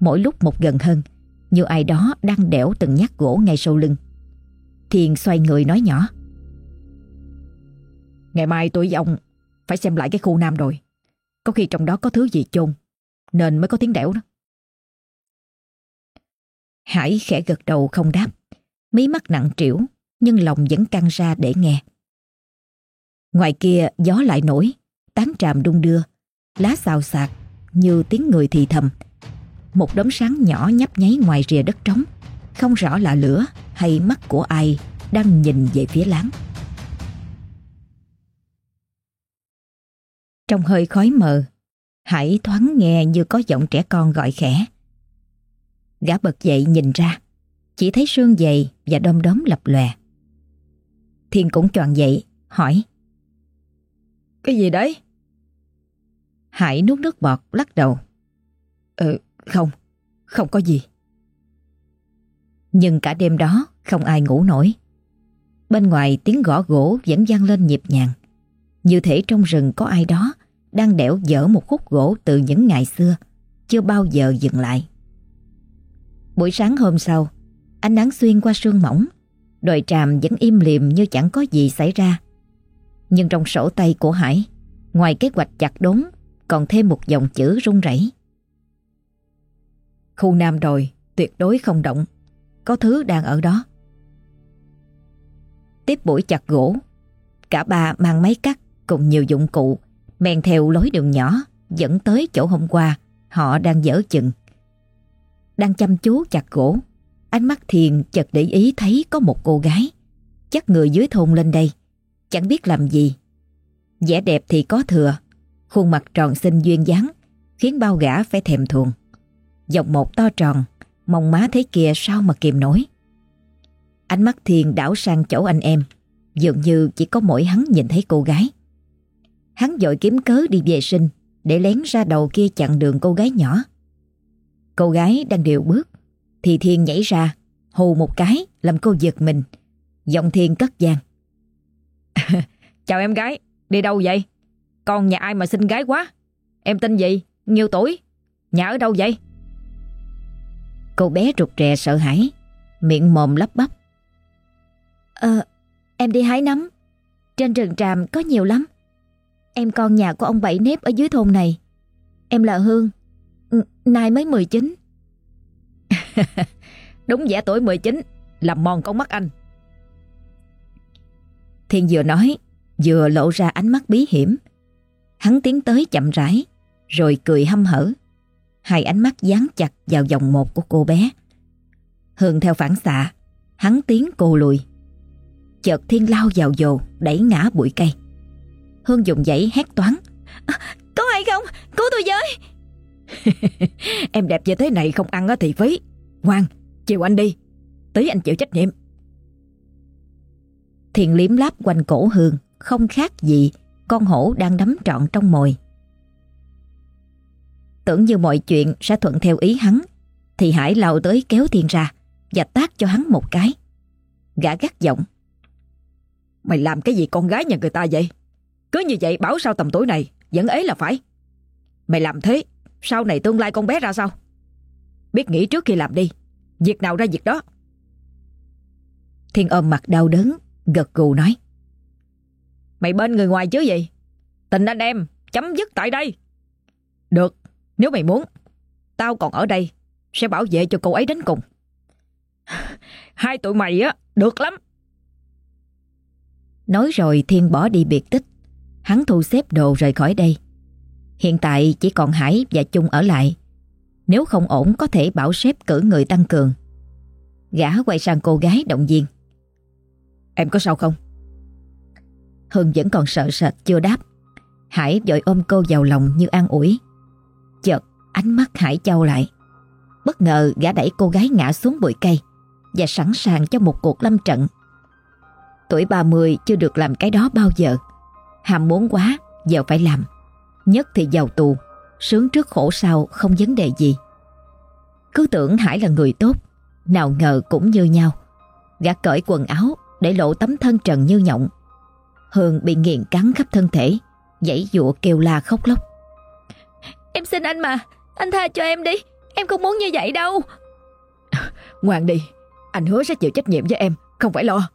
mỗi lúc một gần hơn, như ai đó đang đẽo từng nhát gỗ ngay sau lưng. Thiền xoay người nói nhỏ. Ngày mai tôi với ông phải xem lại cái khu nam rồi. Có khi trong đó có thứ gì chôn, Nên mới có tiếng đẻo đó. Hải khẽ gật đầu không đáp. Mí mắt nặng trĩu, Nhưng lòng vẫn căng ra để nghe. Ngoài kia, gió lại nổi, Tán tràm đung đưa, Lá xào xạc Như tiếng người thì thầm. Một đốm sáng nhỏ nhấp nháy ngoài rìa đất trống, Không rõ là lửa hay mắt của ai Đang nhìn về phía láng. Trong hơi khói mờ, Hải thoáng nghe như có giọng trẻ con gọi khẽ. Gã bật dậy nhìn ra, chỉ thấy sương dày và đom đóm lập lòe. Thiên cũng tròn dậy, hỏi. Cái gì đấy? Hải nuốt nước bọt, lắc đầu. Ừ, không, không có gì. Nhưng cả đêm đó không ai ngủ nổi. Bên ngoài tiếng gõ gỗ vẫn vang lên nhịp nhàng. Như thể trong rừng có ai đó đang đẽo dở một khúc gỗ từ những ngày xưa, chưa bao giờ dừng lại. Buổi sáng hôm sau, ánh nắng xuyên qua sương mỏng, đồi tràm vẫn im lìm như chẳng có gì xảy ra. Nhưng trong sổ tay của Hải, ngoài kế hoạch chặt đốn, còn thêm một dòng chữ rung rẩy. Khu Nam đồi, tuyệt đối không động, có thứ đang ở đó. Tiếp buổi chặt gỗ, cả ba mang máy cắt cùng nhiều dụng cụ men theo lối đường nhỏ dẫn tới chỗ hôm qua họ đang dở chừng. Đang chăm chú chặt gỗ, ánh mắt thiền chợt để ý thấy có một cô gái, chắc người dưới thôn lên đây, chẳng biết làm gì. vẻ đẹp thì có thừa, khuôn mặt tròn xinh duyên dáng, khiến bao gã phải thèm thuồng. Dòng một to tròn, mong má thế kia sao mà kìm nổi. Ánh mắt thiền đảo sang chỗ anh em, dường như chỉ có mỗi hắn nhìn thấy cô gái. Hắn dội kiếm cớ đi vệ sinh để lén ra đầu kia chặn đường cô gái nhỏ. Cô gái đang điều bước thì Thiên nhảy ra hù một cái làm cô giật mình. Giọng Thiên cất gian. *laughs* Chào em gái, đi đâu vậy? Con nhà ai mà xinh gái quá? Em tên gì? Nhiêu tuổi? Nhà ở đâu vậy? Cô bé rụt rè sợ hãi, miệng mồm lắp bắp. Ờ, em đi hái nấm. Trên rừng tràm có nhiều lắm. Em con nhà của ông Bảy Nếp ở dưới thôn này. Em là Hương. Nay mới 19. *laughs* Đúng vẻ tuổi 19, làm mòn con mắt anh. Thiên vừa nói, vừa lộ ra ánh mắt bí hiểm. Hắn tiến tới chậm rãi, rồi cười hăm hở. Hai ánh mắt dán chặt vào vòng một của cô bé. Hương theo phản xạ, hắn tiến cô lùi. Chợt Thiên lao vào dồ, đẩy ngã bụi cây. Hương dùng dãy hét toán. À, có ai không? Cứu tôi với! *laughs* em đẹp như thế này không ăn thì phí. Ngoan, chịu anh đi. Tí anh chịu trách nhiệm. thiền liếm láp quanh cổ Hương, không khác gì con hổ đang đắm trọn trong mồi. Tưởng như mọi chuyện sẽ thuận theo ý hắn, thì Hải lao tới kéo Thiên ra và tác cho hắn một cái. Gã gắt giọng. Mày làm cái gì con gái nhà người ta vậy? Cứ như vậy bảo sao tầm tuổi này vẫn ấy là phải. Mày làm thế, sau này tương lai con bé ra sao? Biết nghĩ trước khi làm đi, việc nào ra việc đó. Thiên ôm mặt đau đớn, gật gù nói. Mày bên người ngoài chứ gì? Tình anh em, chấm dứt tại đây. Được, nếu mày muốn, tao còn ở đây, sẽ bảo vệ cho cô ấy đến cùng. *laughs* Hai tụi mày á, được lắm. Nói rồi Thiên bỏ đi biệt tích. Hắn thu xếp đồ rời khỏi đây. Hiện tại chỉ còn Hải và Chung ở lại. Nếu không ổn, có thể bảo sếp cử người tăng cường. Gã quay sang cô gái động viên. Em có sao không? Hương vẫn còn sợ sệt chưa đáp. Hải vội ôm cô vào lòng như an ủi. Chợt, ánh mắt Hải trao lại. Bất ngờ gã đẩy cô gái ngã xuống bụi cây và sẵn sàng cho một cuộc lâm trận. Tuổi 30 chưa được làm cái đó bao giờ. Hàm muốn quá, giờ phải làm. Nhất thì giàu tù, sướng trước khổ sau không vấn đề gì. Cứ tưởng Hải là người tốt, nào ngờ cũng như nhau. Gã cởi quần áo để lộ tấm thân trần như nhộng. Hương bị nghiền cắn khắp thân thể, dãy dụa kêu la khóc lóc. Em xin anh mà, anh tha cho em đi, em không muốn như vậy đâu. *laughs* Ngoan đi, anh hứa sẽ chịu trách nhiệm với em, không phải lo.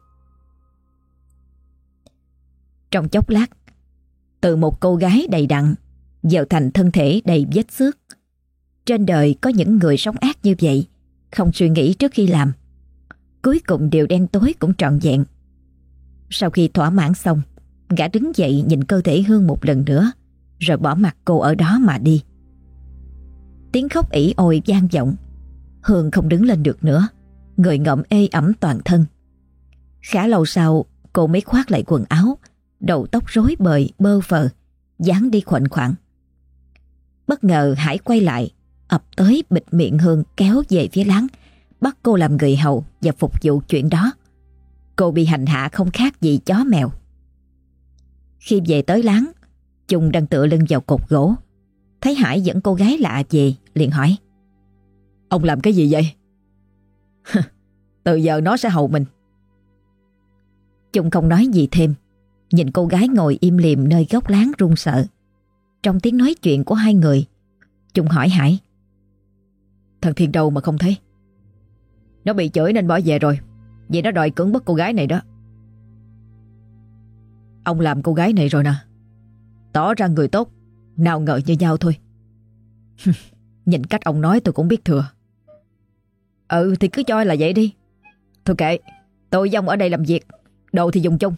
Trong chốc lát, từ một cô gái đầy đặn giờ thành thân thể đầy vết xước. Trên đời có những người sống ác như vậy, không suy nghĩ trước khi làm. Cuối cùng điều đen tối cũng trọn vẹn. Sau khi thỏa mãn xong, gã đứng dậy nhìn cơ thể Hương một lần nữa, rồi bỏ mặt cô ở đó mà đi. Tiếng khóc ỉ ôi vang vọng. Hương không đứng lên được nữa, người ngậm ê ẩm toàn thân. Khá lâu sau, cô mới khoác lại quần áo, đầu tóc rối bời bơ phờ, dáng đi khoảnh khoảng. Bất ngờ Hải quay lại, ập tới bịt miệng Hương kéo về phía láng, bắt cô làm người hầu và phục vụ chuyện đó. Cô bị hành hạ không khác gì chó mèo. Khi về tới láng, Trung đang tựa lưng vào cột gỗ. Thấy Hải dẫn cô gái lạ về, liền hỏi. Ông làm cái gì vậy? *laughs* Từ giờ nó sẽ hầu mình. Trung không nói gì thêm. Nhìn cô gái ngồi im lìm nơi góc láng run sợ. Trong tiếng nói chuyện của hai người, Trung hỏi Hải. Thằng Thiên đâu mà không thấy? Nó bị chửi nên bỏ về rồi. Vậy nó đòi cưỡng bức cô gái này đó. Ông làm cô gái này rồi nè. Tỏ ra người tốt, nào ngờ như nhau thôi. *laughs* Nhìn cách ông nói tôi cũng biết thừa. Ừ thì cứ cho là vậy đi. Thôi kệ, tôi với ông ở đây làm việc, đồ thì dùng chung.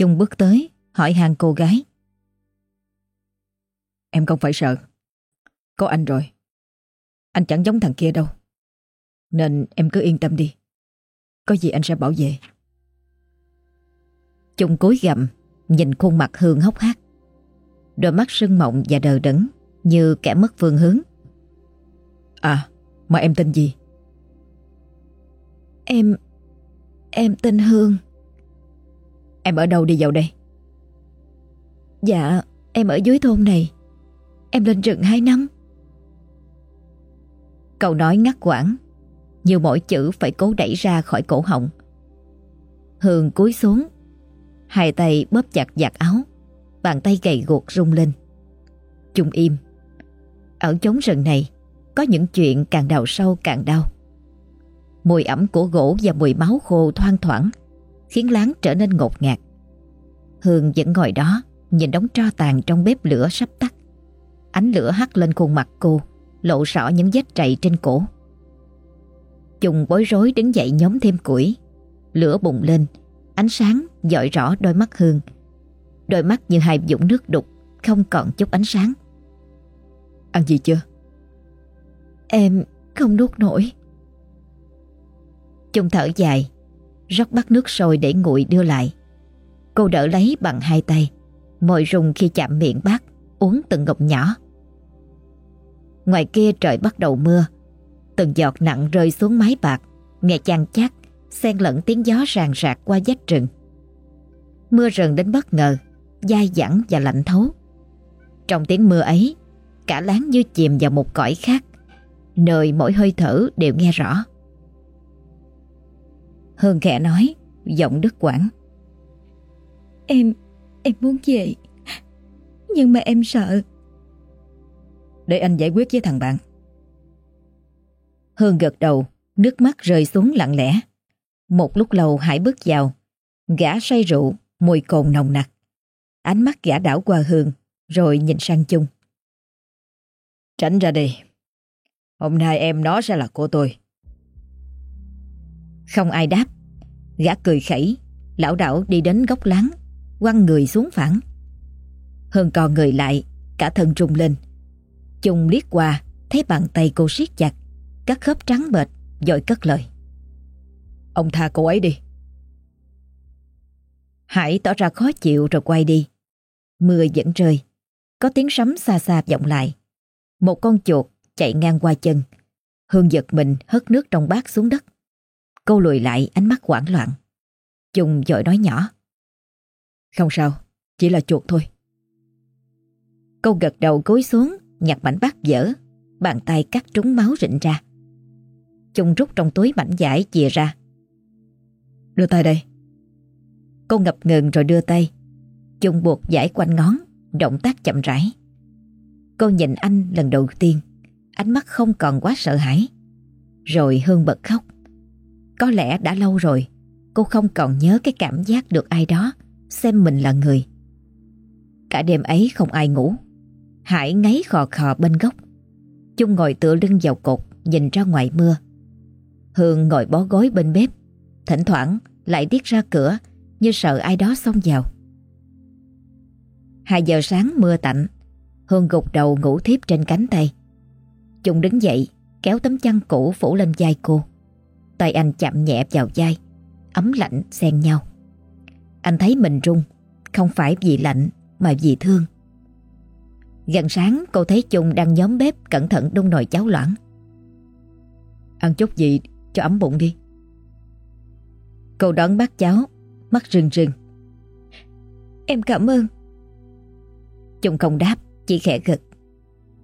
Trung bước tới, hỏi hàng cô gái. Em không phải sợ. Có anh rồi. Anh chẳng giống thằng kia đâu. Nên em cứ yên tâm đi. Có gì anh sẽ bảo vệ. Trung cúi gầm, nhìn khuôn mặt Hương hốc hác. Đôi mắt sưng mộng và đờ đẫn như kẻ mất phương hướng. À, mà em tên gì? Em... em tên Hương. Em ở đâu đi vào đây? Dạ em ở dưới thôn này. Em lên rừng 2 năm. Câu nói ngắt quãng. Như mỗi chữ phải cố đẩy ra khỏi cổ họng. Hương cúi xuống. Hai tay bóp chặt giặt áo. Bàn tay gầy guộc rung lên. Chung im. Ở chốn rừng này Có những chuyện càng đào sâu càng đau. Mùi ẩm của gỗ và mùi máu khô thoang thoảng Khiến láng trở nên ngột ngạt. Hương vẫn ngồi đó Nhìn đống tro tàn trong bếp lửa sắp tắt. Ánh lửa hắt lên khuôn mặt cô Lộ rõ những vết trầy trên cổ. Chung bối rối đứng dậy nhóm thêm củi. Lửa bùng lên Ánh sáng dọi rõ đôi mắt Hương Đôi mắt như hai vũng nước đục Không còn chút ánh sáng. Ăn gì chưa? Em không nuốt nổi. Chung thở dài rót bát nước sôi để nguội đưa lại. Cô đỡ lấy bằng hai tay Môi rung khi chạm miệng bát Uống từng ngụm nhỏ. Ngoài kia trời bắt đầu mưa, Từng giọt nặng rơi xuống mái bạc, Nghe chan chát, Xen lẫn tiếng gió ràng rạc qua vách rừng. Mưa rừng đến bất ngờ, Dai dẳng và lạnh thấu. Trong tiếng mưa ấy, Cả láng như chìm vào một cõi khác, Nơi mỗi hơi thở đều nghe rõ. Hương khẽ nói Giọng đứt quãng. Em, em muốn về Nhưng mà em sợ. Để anh giải quyết với thằng bạn. Hương gật đầu Nước mắt rơi xuống lặng lẽ. Một lúc lâu Hải bước vào Gã say rượu, mùi cồn nồng nặc. Ánh mắt gã đảo qua Hương Rồi nhìn sang chung. Tránh ra đi. Hôm nay em nó sẽ là của tôi không ai đáp. Gã cười khẩy, Lão đảo đi đến góc láng Quăng người xuống phẳng. Hơn còn người lại, Cả thân rung lên. Chung liếc qua, Thấy bàn tay cô siết chặt, Các khớp trắng bệt Rồi cất lời. Ông tha cô ấy đi. Hải tỏ ra khó chịu rồi quay đi. Mưa vẫn rơi, Có tiếng sấm xa xa vọng lại. Một con chuột chạy ngang qua chân, Hương giật mình hất nước trong bát xuống đất. Cô lùi lại ánh mắt hoảng loạn. Chung dội nói nhỏ. Không sao, chỉ là chuột thôi. Cô gật đầu cúi xuống Nhặt mảnh bát dở Bàn tay cắt trúng máu rịn ra. Chung rút trong túi mảnh giải chìa ra. Đưa tay đây. Cô ngập ngừng rồi đưa tay. Chung buộc giải quanh ngón Động tác chậm rãi. Cô nhìn anh lần đầu tiên. Ánh mắt không còn quá sợ hãi. Rồi Hương bật khóc. Có lẽ đã lâu rồi, Cô không còn nhớ cái cảm giác được ai đó Xem mình là người. Cả đêm ấy không ai ngủ. Hải ngáy khò khò bên góc. Chung ngồi tựa lưng vào cột, Nhìn ra ngoài mưa. Hương ngồi bó gối bên bếp. Thỉnh thoảng lại điếc ra cửa, Như sợ ai đó xông vào. Hai giờ sáng mưa tạnh, Hương gục đầu ngủ thiếp trên cánh tay. Chung đứng dậy, Kéo tấm chăn cũ phủ lên vai cô. Tay anh chạm nhẹ vào vai, Ấm lạnh xen nhau. Anh thấy mình run, Không phải vì lạnh mà vì thương. Gần sáng, cô thấy Chung đang nhóm bếp Cẩn thận đun nồi cháo loãng. Ăn chút gì cho ấm bụng đi. Cô đón bát cháo, Mắt rưng rưng. Em cảm ơn. Chung không đáp, Chỉ khẽ gật.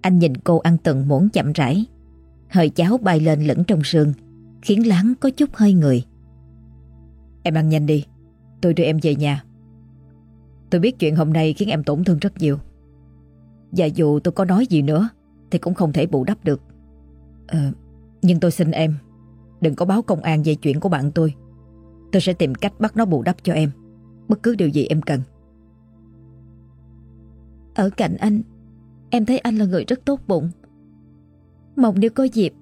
Anh nhìn cô ăn từng muỗng chậm rãi. Hơi cháo bay lên lẫn trong sương Khiến láng có chút hơi người. Em ăn nhanh đi Tôi đưa em về nhà. Tôi biết chuyện hôm nay khiến em tổn thương rất nhiều. Và dù tôi có nói gì nữa Thì cũng không thể bù đắp được. Ờ, Nhưng tôi xin em Đừng có báo công an về chuyện của bạn tôi. Tôi sẽ tìm cách bắt nó bù đắp cho em Bất cứ điều gì em cần. Ở cạnh anh Em thấy anh là người rất tốt bụng. Mong nếu có dịp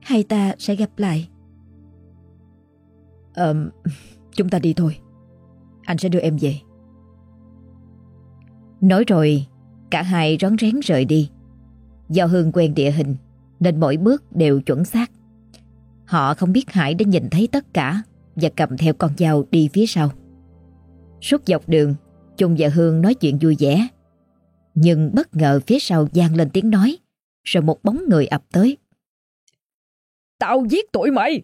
Hai ta sẽ gặp lại. Ờ, chúng ta đi thôi. Anh sẽ đưa em về. Nói rồi Cả hai rón rén rời đi. Do Hương quen địa hình Nên mỗi bước đều chuẩn xác. Họ không biết Hải đã nhìn thấy tất cả Và cầm theo con dao đi phía sau. Suốt dọc đường Trung và Hương nói chuyện vui vẻ. Nhưng bất ngờ phía sau gian lên tiếng nói Rồi một bóng người ập tới. Tao giết tụi mày.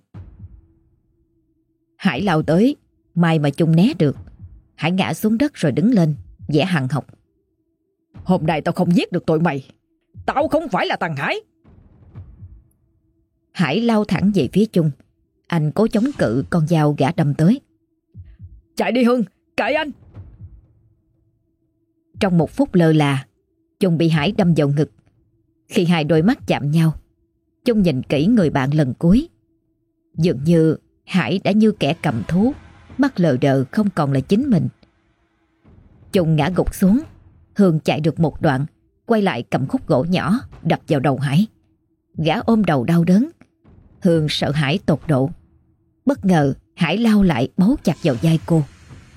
Hải lao tới May mà Trung né được. Hải ngã xuống đất rồi đứng lên vẻ hằng học. Hôm nay tao không giết được tụi mày. Tao không phải là thằng Hải. Hải lao thẳng về phía Chung. Anh cố chống cự con dao gã đâm tới. Chạy đi Hưng Cậy anh. Trong một phút lơ là Chung bị Hải đâm vào ngực. Khi hai đôi mắt chạm nhau Chung nhìn kỹ người bạn lần cuối. Dường như Hải đã như kẻ cầm thú Mắt lờ đờ không còn là chính mình. Chung ngã gục xuống Hương chạy được một đoạn, Quay lại cầm khúc gỗ nhỏ, Đập vào đầu Hải. Gã ôm đầu đau đớn. Hương sợ Hải tột độ. Bất ngờ, Hải lao lại bấu chặt vào vai cô.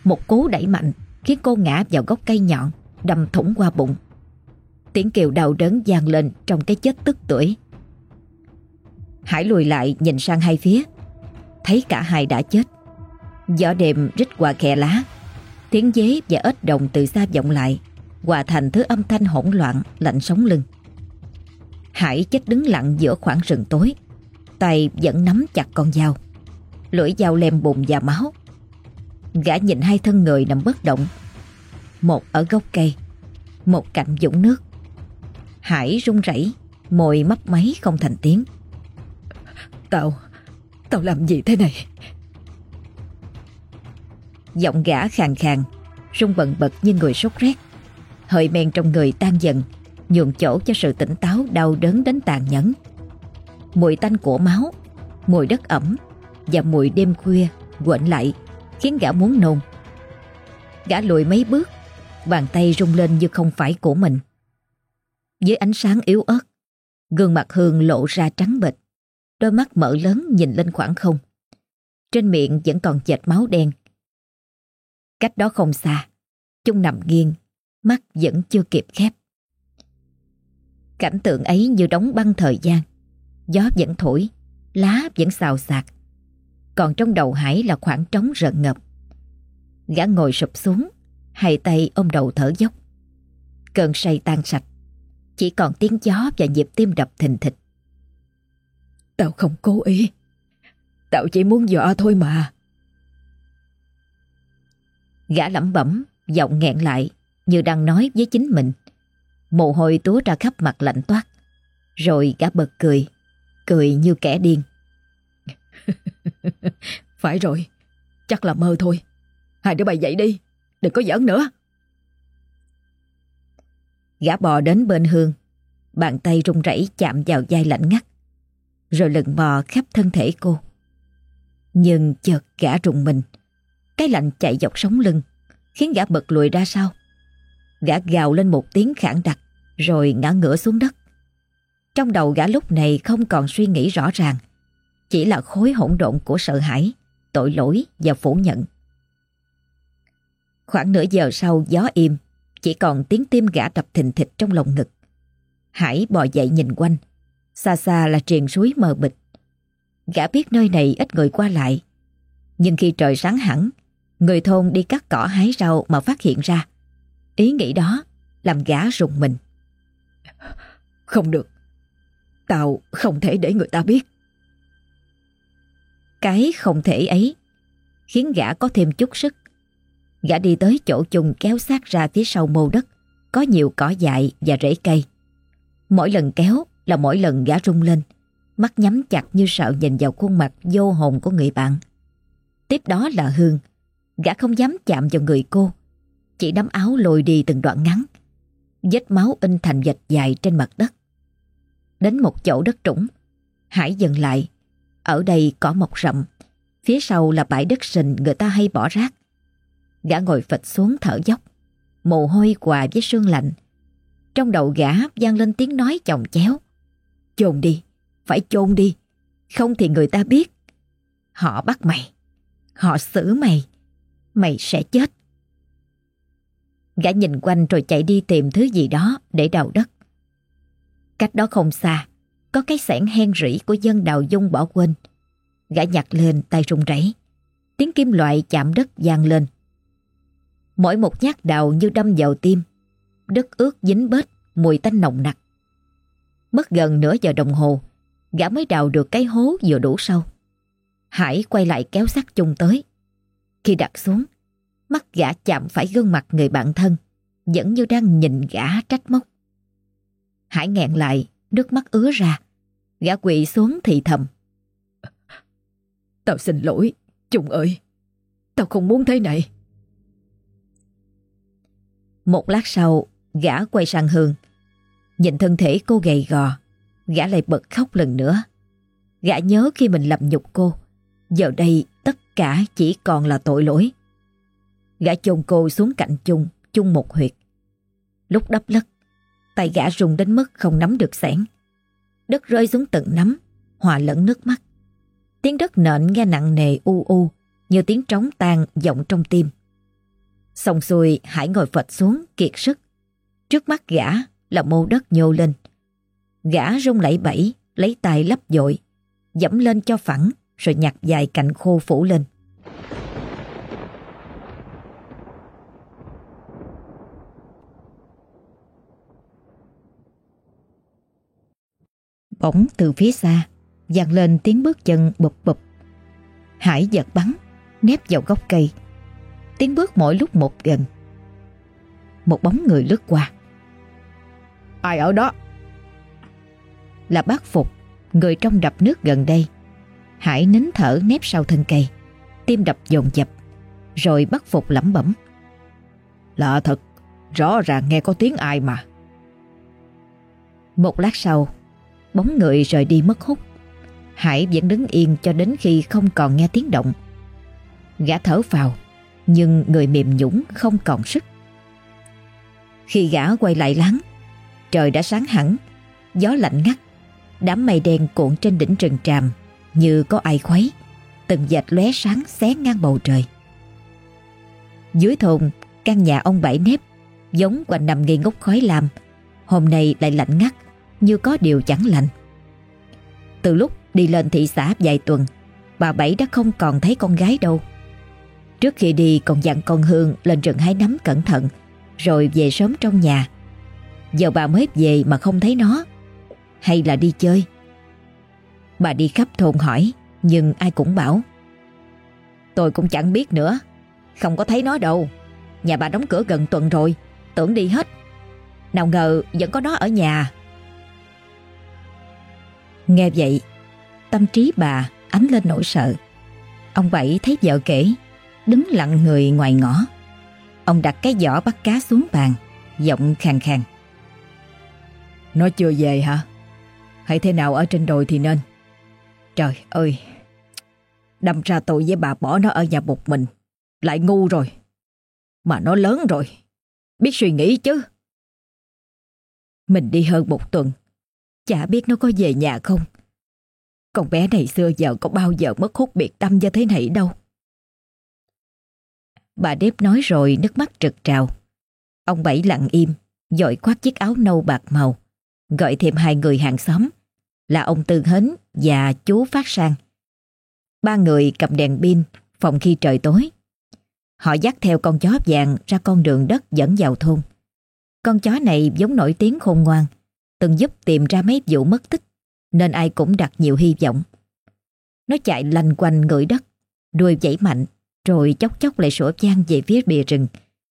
Một cú đẩy mạnh, Khiến cô ngã vào gốc cây nhọn, Đâm thủng qua bụng. Tiếng kêu đau đớn vang lên Trong cái chết tức tuổi Hải lùi lại nhìn sang hai phía. Thấy cả hai đã chết. Gió đêm rít qua khe lá. Tiếng dế và ếch đồng từ xa vọng lại, Hòa thành thứ âm thanh hỗn loạn, Lạnh sống lưng. Hải chết đứng lặng giữa khoảng rừng tối. Tay vẫn nắm chặt con dao. Lưỡi dao lem bùn và máu. Gã nhìn hai thân người nằm bất động. Một ở gốc cây, Một cạnh dũng nước. Hải run rẩy, Môi mấp máy không thành tiếng. Tao Tao làm gì thế này? Giọng gã khàn khàn, Rung bần bật như người sốt rét. Hơi men trong người tan dần, Nhường chỗ cho sự tỉnh táo đau đớn đến tàn nhẫn. Mùi tanh của máu, Mùi đất ẩm Và mùi đêm khuya quện lại, Khiến gã muốn nôn. Gã lùi mấy bước, Bàn tay rung lên như không phải của mình. Dưới ánh sáng yếu ớt, Gương mặt Hương lộ ra trắng bệch. Đôi mắt mở lớn nhìn lên khoảng không. Trên miệng vẫn còn dệt máu đen. Cách đó không xa Chung nằm nghiêng, Mắt vẫn chưa kịp khép. Cảnh tượng ấy như đóng băng thời gian. Gió vẫn thổi, Lá vẫn xào xạc. Còn trong đầu Hải là khoảng trống rợn ngập. Gã ngồi sụp xuống, Hai tay ôm đầu thở dốc. Cơn say tan sạch. Chỉ còn tiếng gió và nhịp tim đập thình thịch. Tao không cố ý. Tao chỉ muốn dọa thôi mà. Gã lẩm bẩm Giọng nghẹn lại Như đang nói với chính mình. Mồ hôi túa ra khắp mặt lạnh toát. Rồi gã bật cười Cười như kẻ điên. *laughs* Phải rồi Chắc là mơ thôi. Hai đứa bay dậy đi Đừng có giỡn nữa. Gã bò đến bên Hương Bàn tay run rẩy chạm vào vai lạnh ngắt rồi lần bò khắp thân thể cô. Nhưng chợt gã rùng mình. Cái lạnh chạy dọc sống lưng, Khiến gã bật lùi ra sau. Gã gào lên một tiếng khản đặc, Rồi ngã ngửa xuống đất. Trong đầu gã lúc này không còn suy nghĩ rõ ràng, Chỉ là khối hỗn độn của sợ hãi, Tội lỗi và phủ nhận. Khoảng nửa giờ sau, gió im, Chỉ còn tiếng tim gã đập thình thịch trong lòng ngực. Hải bò dậy nhìn quanh Xa xa là triền suối mờ bịch. Gã biết nơi này ít người qua lại. Nhưng khi trời sáng hẳn, Người thôn đi cắt cỏ hái rau mà phát hiện ra. Ý nghĩ đó làm gã rùng mình. Không được. Tao không thể để người ta biết. Cái không thể ấy Khiến gã có thêm chút sức. Gã đi tới chỗ chung kéo sát ra phía sau mô đất, Có nhiều cỏ dại và rễ cây. Mỗi lần kéo là mỗi lần gã rung lên, Mắt nhắm chặt như sợ nhìn vào khuôn mặt vô hồn của người bạn. Tiếp đó là Hương. Gã không dám chạm vào người cô, Chỉ nắm áo lồi đi từng đoạn ngắn, Vết máu in thành vệt dài trên mặt đất. Đến một chỗ đất trũng, Hải dừng lại. Ở đây có mọc rậm, Phía sau là bãi đất sình người ta hay bỏ rác. Gã ngồi phịch xuống thở dốc, Mồ hôi quà với sương lạnh. Trong đầu gã vang lên tiếng nói chồng chéo. Chôn đi. Phải chôn đi. Không thì người ta biết. Họ bắt mày. Họ xử mày. Mày sẽ chết. Gã nhìn quanh rồi chạy đi tìm thứ gì đó để đào đất. Cách đó không xa, Có cái sẻn hen rỉ của dân đào dung bỏ quên. Gã nhặt lên tay run rẩy. Tiếng kim loại chạm đất vang lên. Mỗi một nhát đào như đâm vào tim. Đất ướt dính bết, Mùi tanh nồng nặc. Mất gần nửa giờ đồng hồ Gã mới đào được cái hố vừa đủ sâu. Hải quay lại kéo sát chung tới. Khi đặt xuống Mắt gã chạm phải gương mặt người bạn thân Vẫn như đang nhìn gã trách móc. Hải nghẹn lại Nước mắt ứa ra. Gã quỵ xuống thì thầm. Tao xin lỗi Trung ơi. Tao không muốn thế này. Một lát sau Gã quay sang Hương Nhìn thân thể cô gầy gò, Gã lại bật khóc lần nữa. Gã nhớ khi mình làm nhục cô, Giờ đây tất cả chỉ còn là tội lỗi. Gã chôn cô xuống cạnh chung Chung một huyệt. Lúc đắp lất Tay gã rung đến mức không nắm được sẻn. Đất rơi xuống tận nắm, Hòa lẫn nước mắt. Tiếng đất nện nghe nặng nề u u, Như tiếng trống tan vọng trong tim. Xong xuôi, Hải ngồi phật xuống, kiệt sức. Trước mắt gã là mô đất nhô lên Gã rung lẫy bẫy Lấy tay lấp dội Dẫm lên cho phẳng Rồi nhặt dài cạnh khô phủ lên Bỗng từ phía xa vang lên tiếng bước chân bụp bụp. Hải giật bắn, nép vào gốc cây. Tiếng bước mỗi lúc một gần. Một bóng người lướt qua. Ai ở đó? Là bác Phục, người trong đập nước gần đây. Hải nín thở nép sau thân cây, tim đập dồn dập, rồi bác Phục lẩm bẩm. Lạ thật, rõ ràng nghe có tiếng ai mà. Một lát sau, bóng người rời đi mất hút. Hải vẫn đứng yên cho đến khi không còn nghe tiếng động. Gã thở vào, nhưng người mềm nhũng không còn sức. Khi gã quay lại láng, trời đã sáng hẳn, gió lạnh ngắt, đám mây đen cuộn trên đỉnh rừng tràm như có ai khuấy, từng dạch lóe sáng xé ngang bầu trời. Dưới thùng căn nhà ông Bảy nếp, giống quanh nằm nghi ngốc khói làm, hôm nay lại lạnh ngắt, như có điều chẳng lành. Từ lúc đi lên thị xã vài tuần, bà Bảy đã không còn thấy con gái đâu. Trước khi đi còn dặn con Hương lên rừng hái nấm cẩn thận, rồi về sớm trong nhà. Giờ bà mới về mà không thấy nó, hay là đi chơi? Bà đi khắp thôn hỏi, nhưng ai cũng bảo. Tôi cũng chẳng biết nữa, không có thấy nó đâu. Nhà bà đóng cửa gần tuần rồi, tưởng đi hết. Nào ngờ vẫn có nó ở nhà Nghe vậy, tâm trí bà ánh lên nỗi sợ. Ông Bảy thấy vợ kể, đứng lặng người ngoài ngõ. Ông đặt cái giỏ bắt cá xuống bàn, giọng khàn khàn. Nó chưa về hả? hãy thế nào ở trên đồi thì nên? Trời ơi! Đâm ra tội với bà bỏ nó ở nhà một mình. Lại ngu rồi. Mà nó lớn rồi. Biết suy nghĩ chứ. Mình đi hơn một tuần, Chả biết nó có về nhà không Con bé này xưa giờ có bao giờ mất hút biệt tâm như thế này đâu Bà Đếp nói rồi nước mắt trực trào Ông Bảy lặng im, Dội khoác chiếc áo nâu bạc màu Gọi thêm hai người hàng xóm Là ông Tư Hến và chú Phát Sang Ba người cầm đèn pin Phòng khi trời tối Họ dắt theo con chó vàng ra con đường đất dẫn vào thôn Con chó này giống nổi tiếng khôn ngoan từng giúp tìm ra mấy vụ mất tích, nên ai cũng đặt nhiều hy vọng. Nó chạy lanh quanh ngửi đất, đuôi vẫy mạnh, rồi chốc chốc lại sủa vang về phía bìa rừng,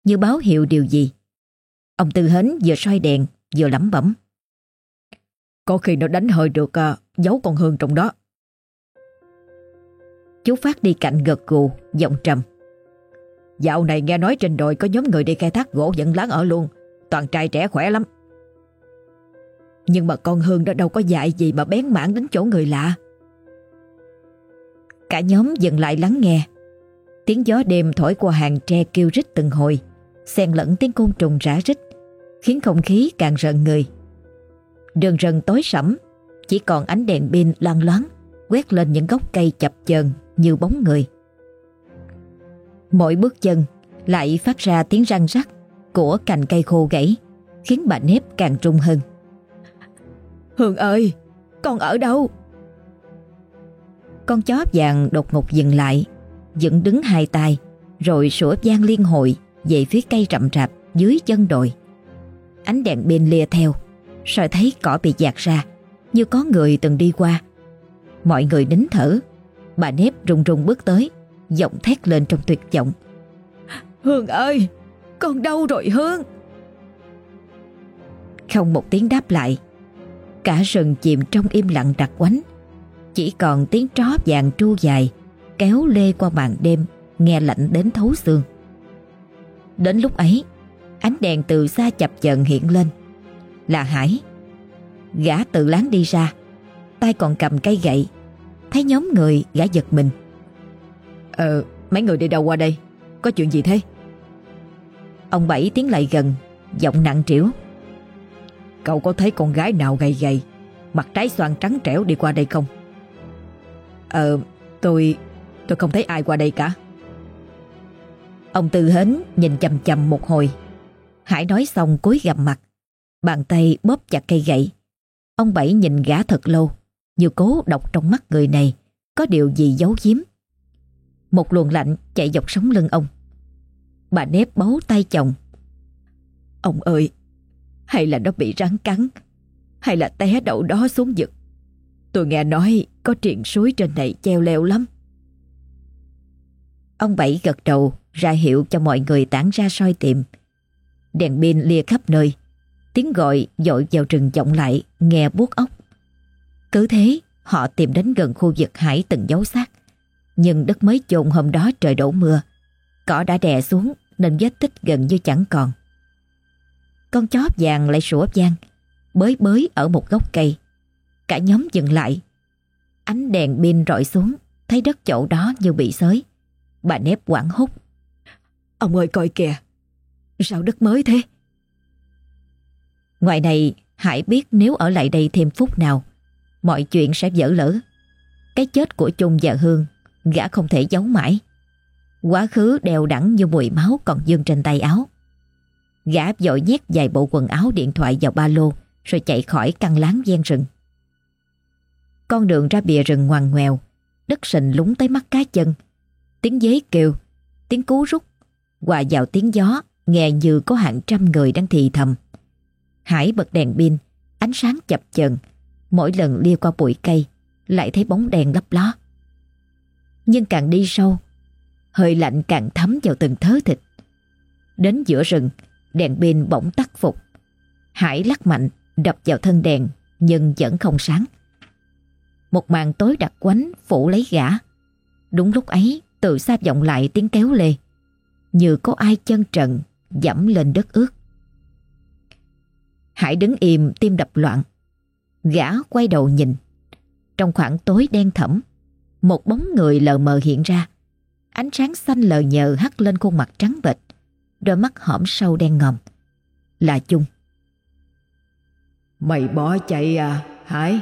như báo hiệu điều gì. Ông Tư Hến vừa soi đèn, vừa lẩm bẩm. Có khi nó đánh hơi được à, giấu con Hương trong đó. Chú Phát đi cạnh gật gù, giọng trầm. Dạo này nghe nói trên đồi có nhóm người đi khai thác gỗ dẫn láng ở luôn, toàn trai trẻ khỏe lắm. Nhưng mà con Hương đó đâu có dạy gì mà bén mảng đến chỗ người lạ. Cả nhóm dừng lại lắng nghe. Tiếng gió đêm thổi qua hàng tre kêu rít từng hồi, xen lẫn tiếng côn trùng rã rít, khiến không khí càng rợn người. Đường rừng tối sẫm, chỉ còn ánh đèn pin loang loáng quét lên những gốc cây chập chờn như bóng người. Mỗi bước chân lại phát ra tiếng răng rắc của cành cây khô gãy, khiến bà nếp càng trung hơn. Hương ơi, con ở đâu? Con chó vàng đột ngột dừng lại, dựng đứng hai tay, rồi sủa vang liên hồi về phía cây rậm rạp dưới chân đồi. Ánh đèn pin lia theo, rồi thấy cỏ bị dạt ra, như có người từng đi qua. Mọi người nín thở, bà nếp rùng rùng bước tới, giọng thét lên trong tuyệt vọng. Hương ơi, con đâu rồi Hương? Không một tiếng đáp lại Cả rừng chìm trong im lặng đặc quánh Chỉ còn tiếng tró vàng tru dài Kéo lê qua màn đêm Nghe lạnh đến thấu xương Đến lúc ấy Ánh đèn từ xa chập chờn hiện lên là Hải. Gã tự láng đi ra, tay còn cầm cây gậy, Thấy nhóm người gã giật mình. Ờ mấy người đi đâu qua đây? Có chuyện gì thế? Ông Bảy tiến lại gần, Giọng nặng trĩu. Cậu có thấy con gái nào gầy gầy, Mặt trái xoan trắng trẻo đi qua đây không? Ờ tôi Tôi không thấy ai qua đây cả. Ông Tư hến nhìn chầm chầm một hồi. Hải nói xong cúi gầm mặt. Bàn tay bóp chặt cây gậy. Ông Bảy nhìn gã thật lâu Như cố đọc trong mắt người này Có điều gì giấu giếm. Một luồng lạnh chạy dọc sống lưng ông. Bà nếp bấu tay chồng. Ông ơi Hay là nó bị rắn cắn Hay là té đậu đó xuống vực. Tôi nghe nói có triền suối trên này treo leo lắm. Ông Bảy gật đầu ra hiệu cho mọi người tản ra soi tìm. Đèn pin lia khắp nơi, tiếng gọi dội vào rừng vọng lại, nghe buốt ốc. Cứ thế, họ tìm đến gần khu vực hải từng giấu xác. Nhưng đất mới chôn hôm đó trời đổ mưa, cỏ đã đè xuống nên vết tích gần như chẳng còn. Con chó vàng lại sủa vang, bới bới ở một gốc cây. Cả nhóm dừng lại. Ánh đèn pin rọi xuống, thấy đất chỗ đó như bị xới. Bà nếp quảng hút Ông ơi coi kìa, sao đất mới thế? Ngoài này, Hải biết nếu ở lại đây thêm phút nào, mọi chuyện sẽ dở lỡ. Cái chết của Trung và Hương, gã không thể giấu mãi. Quá khứ đều đẳng như mùi máu còn dương trên tay áo. Gã dội nhét vài bộ quần áo điện thoại vào ba lô rồi chạy khỏi căn láng gian rừng. Con đường ra bìa rừng ngoằn ngoèo, đất sình lúng tới mắt cá chân. Tiếng dế kêu, tiếng cú rút, hòa vào tiếng gió, nghe như có hàng trăm người đang thì thầm. Hải bật đèn pin, ánh sáng chập chờn, mỗi lần lia qua bụi cây, lại thấy bóng đèn lấp ló. Nhưng càng đi sâu, hơi lạnh càng thấm vào từng thớ thịt. Đến giữa rừng, đèn pin bỗng tắt phục. Hải lắc mạnh, đập vào thân đèn, nhưng vẫn không sáng. Một màn tối đặc quánh phủ lấy gã. Đúng lúc ấy, từ xa vọng lại tiếng kéo lê. Như có ai chân trần, dẫm lên đất ướt. Hải đứng im tim đập loạn. Gã quay đầu nhìn. Trong khoảng tối đen thẫm, một bóng người lờ mờ hiện ra. Ánh sáng xanh lờ nhờ hắt lên khuôn mặt trắng bệch, đôi mắt hõm sâu đen ngòm. Là Chung. Mày bỏ chạy à, Hải?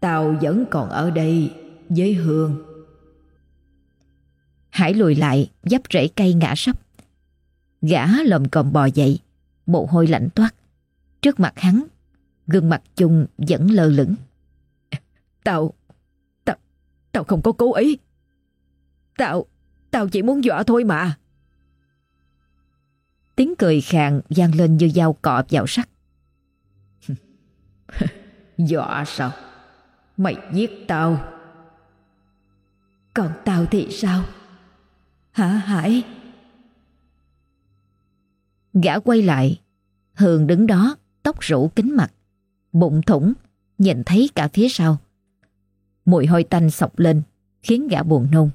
Tao vẫn còn ở đây với Hương. Hải lùi lại, dấp rễ cây ngã sấp. Gã lồm còm bò dậy, mồ hôi lạnh toát. Trước mặt hắn, gương mặt chung vẫn lơ lửng. Tao, tao, tao không có cố ý. Tao, tao chỉ muốn dọa thôi mà. Tiếng cười khàn vang lên như dao cọ vào sắt. *laughs* dọa sao? Mày giết tao. Còn tao thì sao? Hả Hải? Gã quay lại, Hường đứng đó, tóc rủ kính mặt, bụng thủng, nhìn thấy cả phía sau. Mùi hôi tanh sọc lên, khiến gã buồn nôn.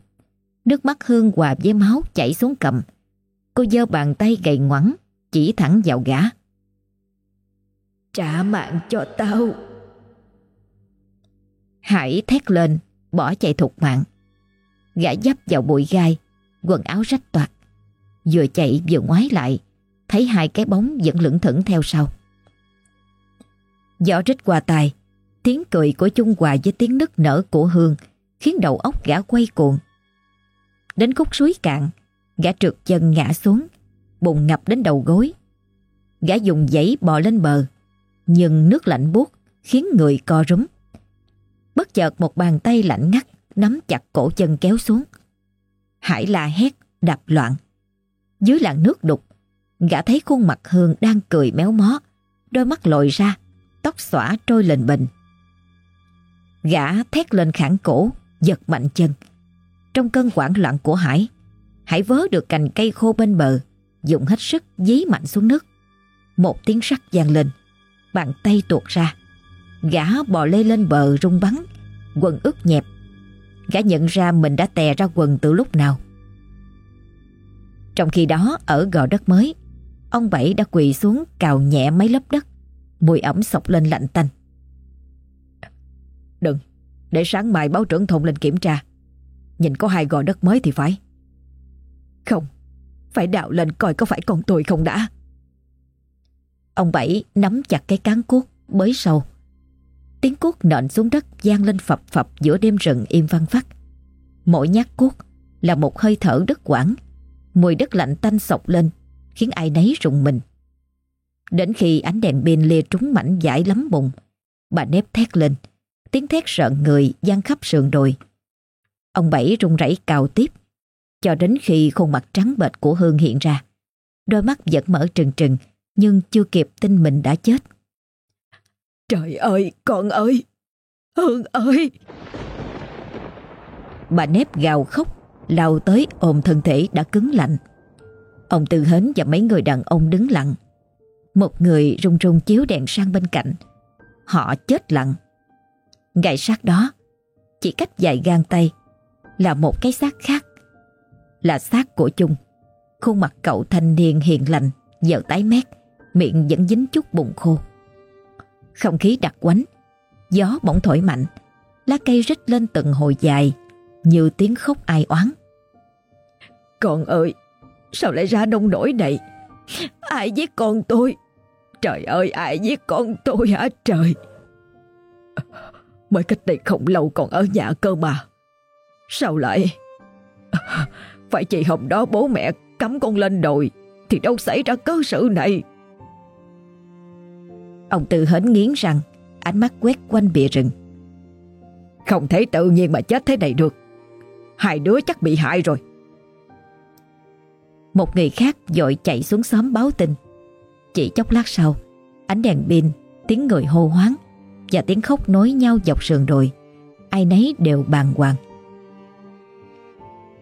Nước mắt Hương hòa với máu chảy xuống cầm. Cô giơ bàn tay gầy ngoắn, chỉ thẳng vào gã. Trả mạng cho tao. Hải thét lên, bỏ chạy thục mạng. Gã dấp vào bụi gai, quần áo rách toạc. Vừa chạy vừa ngoái lại, thấy hai cái bóng vẫn lững thững theo sau. Gió rít qua tai, tiếng cười của Chung Hòa với tiếng nức nở của Hương khiến đầu óc gã quay cuồng. Đến khúc suối cạn, gã trượt chân ngã xuống, bùn ngập đến đầu gối. Gã dùng giấy bò lên bờ, nhưng nước lạnh buốt khiến người co rúm. Bất chợt một bàn tay lạnh ngắt nắm chặt cổ chân kéo xuống. Hải la hét, đập loạn. Dưới làn nước đục, gã thấy khuôn mặt Hương đang cười méo mó, đôi mắt lồi ra, tóc xõa trôi lên bình. Gã thét lên khản cổ, giật mạnh chân. Trong cơn hoảng loạn của Hải, Hải vớ được cành cây khô bên bờ, dùng hết sức dí mạnh xuống nước. Một tiếng sắt vang lên, Bàn tay tuột ra Gã bò lê lên bờ rung bắn Quần ướt nhẹp Gã nhận ra mình đã tè ra quần từ lúc nào Trong khi đó ở gò đất mới Ông Bảy đã quỳ xuống cào nhẹ mấy lớp đất Mùi ẩm sọc lên lạnh tanh. Đừng Để sáng mai báo trưởng thôn lên kiểm tra. Nhìn có hai gò đất mới thì phải. Không Phải đào lên coi có phải con tôi không đã. Ông Bảy nắm chặt cái cán cuốc bới sâu. Tiếng cuốc nện xuống đất gian lên phập phập giữa đêm rừng im vang vắt. Mỗi nhát cuốc là một hơi thở đất quảng, mùi đất lạnh tanh sọc lên, khiến ai nấy rùng mình. Đến khi ánh đèn pin lia trúng mảnh dải lắm bùng, bà nếp thét lên, tiếng thét sợ người gian khắp sườn đồi. Ông Bảy run rẩy cào tiếp, cho đến khi khuôn mặt trắng bệch của Hương hiện ra. Đôi mắt vẫn mở trừng trừng, nhưng chưa kịp tin mình đã chết. Trời ơi, con ơi! Hương ơi! Bà nếp gào khóc, lao tới ôm thân thể đã cứng lạnh. Ông Tư Hến và mấy người đàn ông đứng lặng. Một người rung rung chiếu đèn sang bên cạnh. Họ chết lặng. Gậy sát đó, chỉ cách vài gang tay, là một cái xác khác. Là xác của chung. Khuôn mặt cậu thanh niên hiền lành, giờ tái mét, miệng vẫn dính chút bụng khô. Không khí đặc quánh Gió bỗng thổi mạnh Lá cây rít lên từng hồi dài Như tiếng khóc ai oán Con ơi Sao lại ra đông nổi này Ai giết con tôi Trời ơi, ai giết con tôi hả? Trời. Mới cách đây không lâu còn ở nhà cơ mà. Sao lại? Phải chị hôm đó bố mẹ cấm con lên đồi, Thì đâu xảy ra cơ sự này? Ông tự hến nghiến răng, Ánh mắt quét quanh bìa rừng. Không thể tự nhiên mà chết thế này được. Hai đứa chắc bị hại rồi. Một người khác dội chạy xuống xóm báo tin. Chỉ chốc lát sau Ánh đèn pin Tiếng người hô hoáng Và tiếng khóc nối nhau dọc sườn đồi Ai nấy đều bàng hoàng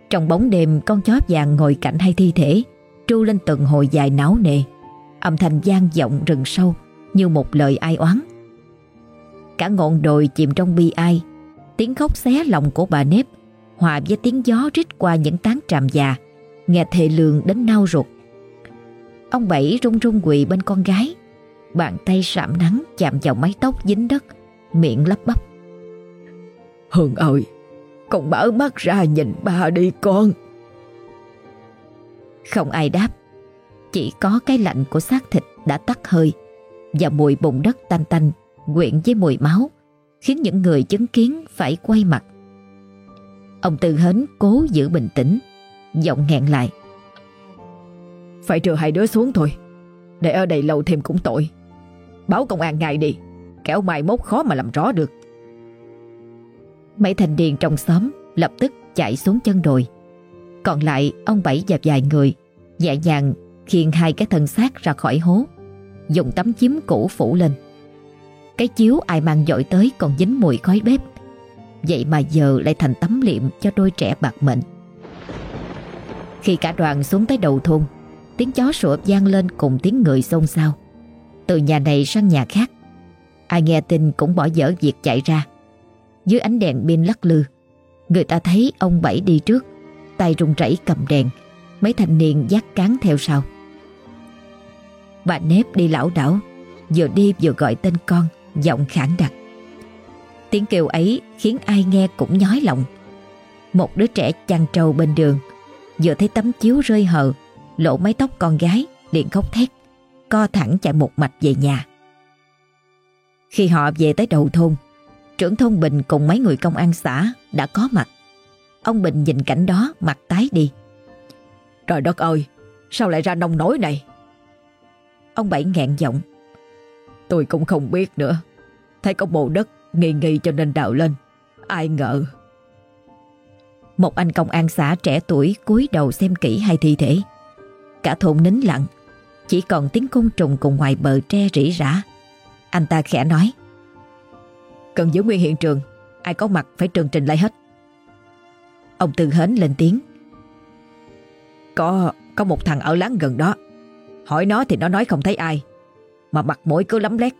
Trong bóng đêm Con chó vàng ngồi cạnh hai thi thể Tru lên từng hồi dài não nề Âm thanh gian vọng rừng sâu như một lời ai oán. Cả ngọn đồi chìm trong bi ai, tiếng khóc xé lòng của bà nếp hòa với tiếng gió rít qua những tán tràm già, nghe thề lường đến nao ruột. Ông Bảy run run quỳ bên con gái, bàn tay sạm nắng chạm vào mái tóc dính đất, miệng lắp bắp. Hương ơi, con mở mắt ra nhìn ba đi con. Không ai đáp, chỉ có cái lạnh của xác thịt đã tắt hơi và mùi bùn đất tanh tanh quyện với mùi máu khiến những người chứng kiến phải quay mặt. Ông Tư Hến cố giữ bình tĩnh, giọng nghẹn lại. Phải trừ hai đứa xuống thôi, để ở đây lâu thêm cũng tội. Báo công an ngay đi, kéo mai mốt khó mà làm rõ được. Mấy thành niên trong xóm lập tức chạy xuống chân đồi. Còn lại ông Bảy và vài người nhẹ nhàng khiêng hai cái thân xác ra khỏi hố dùng tấm chiếm cũ phủ lên. Cái chiếu ai mang dội tới còn dính mùi khói bếp. Vậy mà giờ lại thành tấm liệm cho đôi trẻ bạc mệnh. Khi cả đoàn xuống tới đầu thôn, tiếng chó sủa vang lên cùng tiếng người xôn xao. Từ nhà này sang nhà khác, ai nghe tin cũng bỏ dở việc chạy ra. Dưới ánh đèn pin lắc lư, người ta thấy ông Bảy đi trước, tay rung rẩy cầm đèn, mấy thanh niên dắt cán theo sau. Bà nếp đi lão đảo Vừa đi vừa gọi tên con Giọng khản đặc Tiếng kêu ấy khiến ai nghe cũng nhói lòng Một đứa trẻ chăn trâu bên đường Vừa thấy tấm chiếu rơi hờ Lộ mái tóc con gái liền khóc thét Co thẳng chạy một mạch về nhà. Khi họ về tới đầu thôn Trưởng thôn Bình cùng mấy người công an xã Đã có mặt. Ông Bình nhìn cảnh đó mặt tái đi. Trời đất ơi Sao lại ra nông nổi này? Ông Bảy nghẹn giọng. Tôi cũng không biết nữa. Thấy có bộ đất nghi nghi cho nên đào lên. Ai ngờ? Một anh công an xã trẻ tuổi cúi đầu xem kỹ hai thi thể Cả thôn nín lặng Chỉ còn tiếng côn trùng cùng ngoài bờ tre rỉ rả Anh ta khẽ nói Cần giữ nguyên hiện trường Ai có mặt phải trần trình lại hết Ông Tư Hến lên tiếng Có có một thằng ở láng gần đó Hỏi nó thì nó nói không thấy ai Mà mặt mũi cứ lắm lét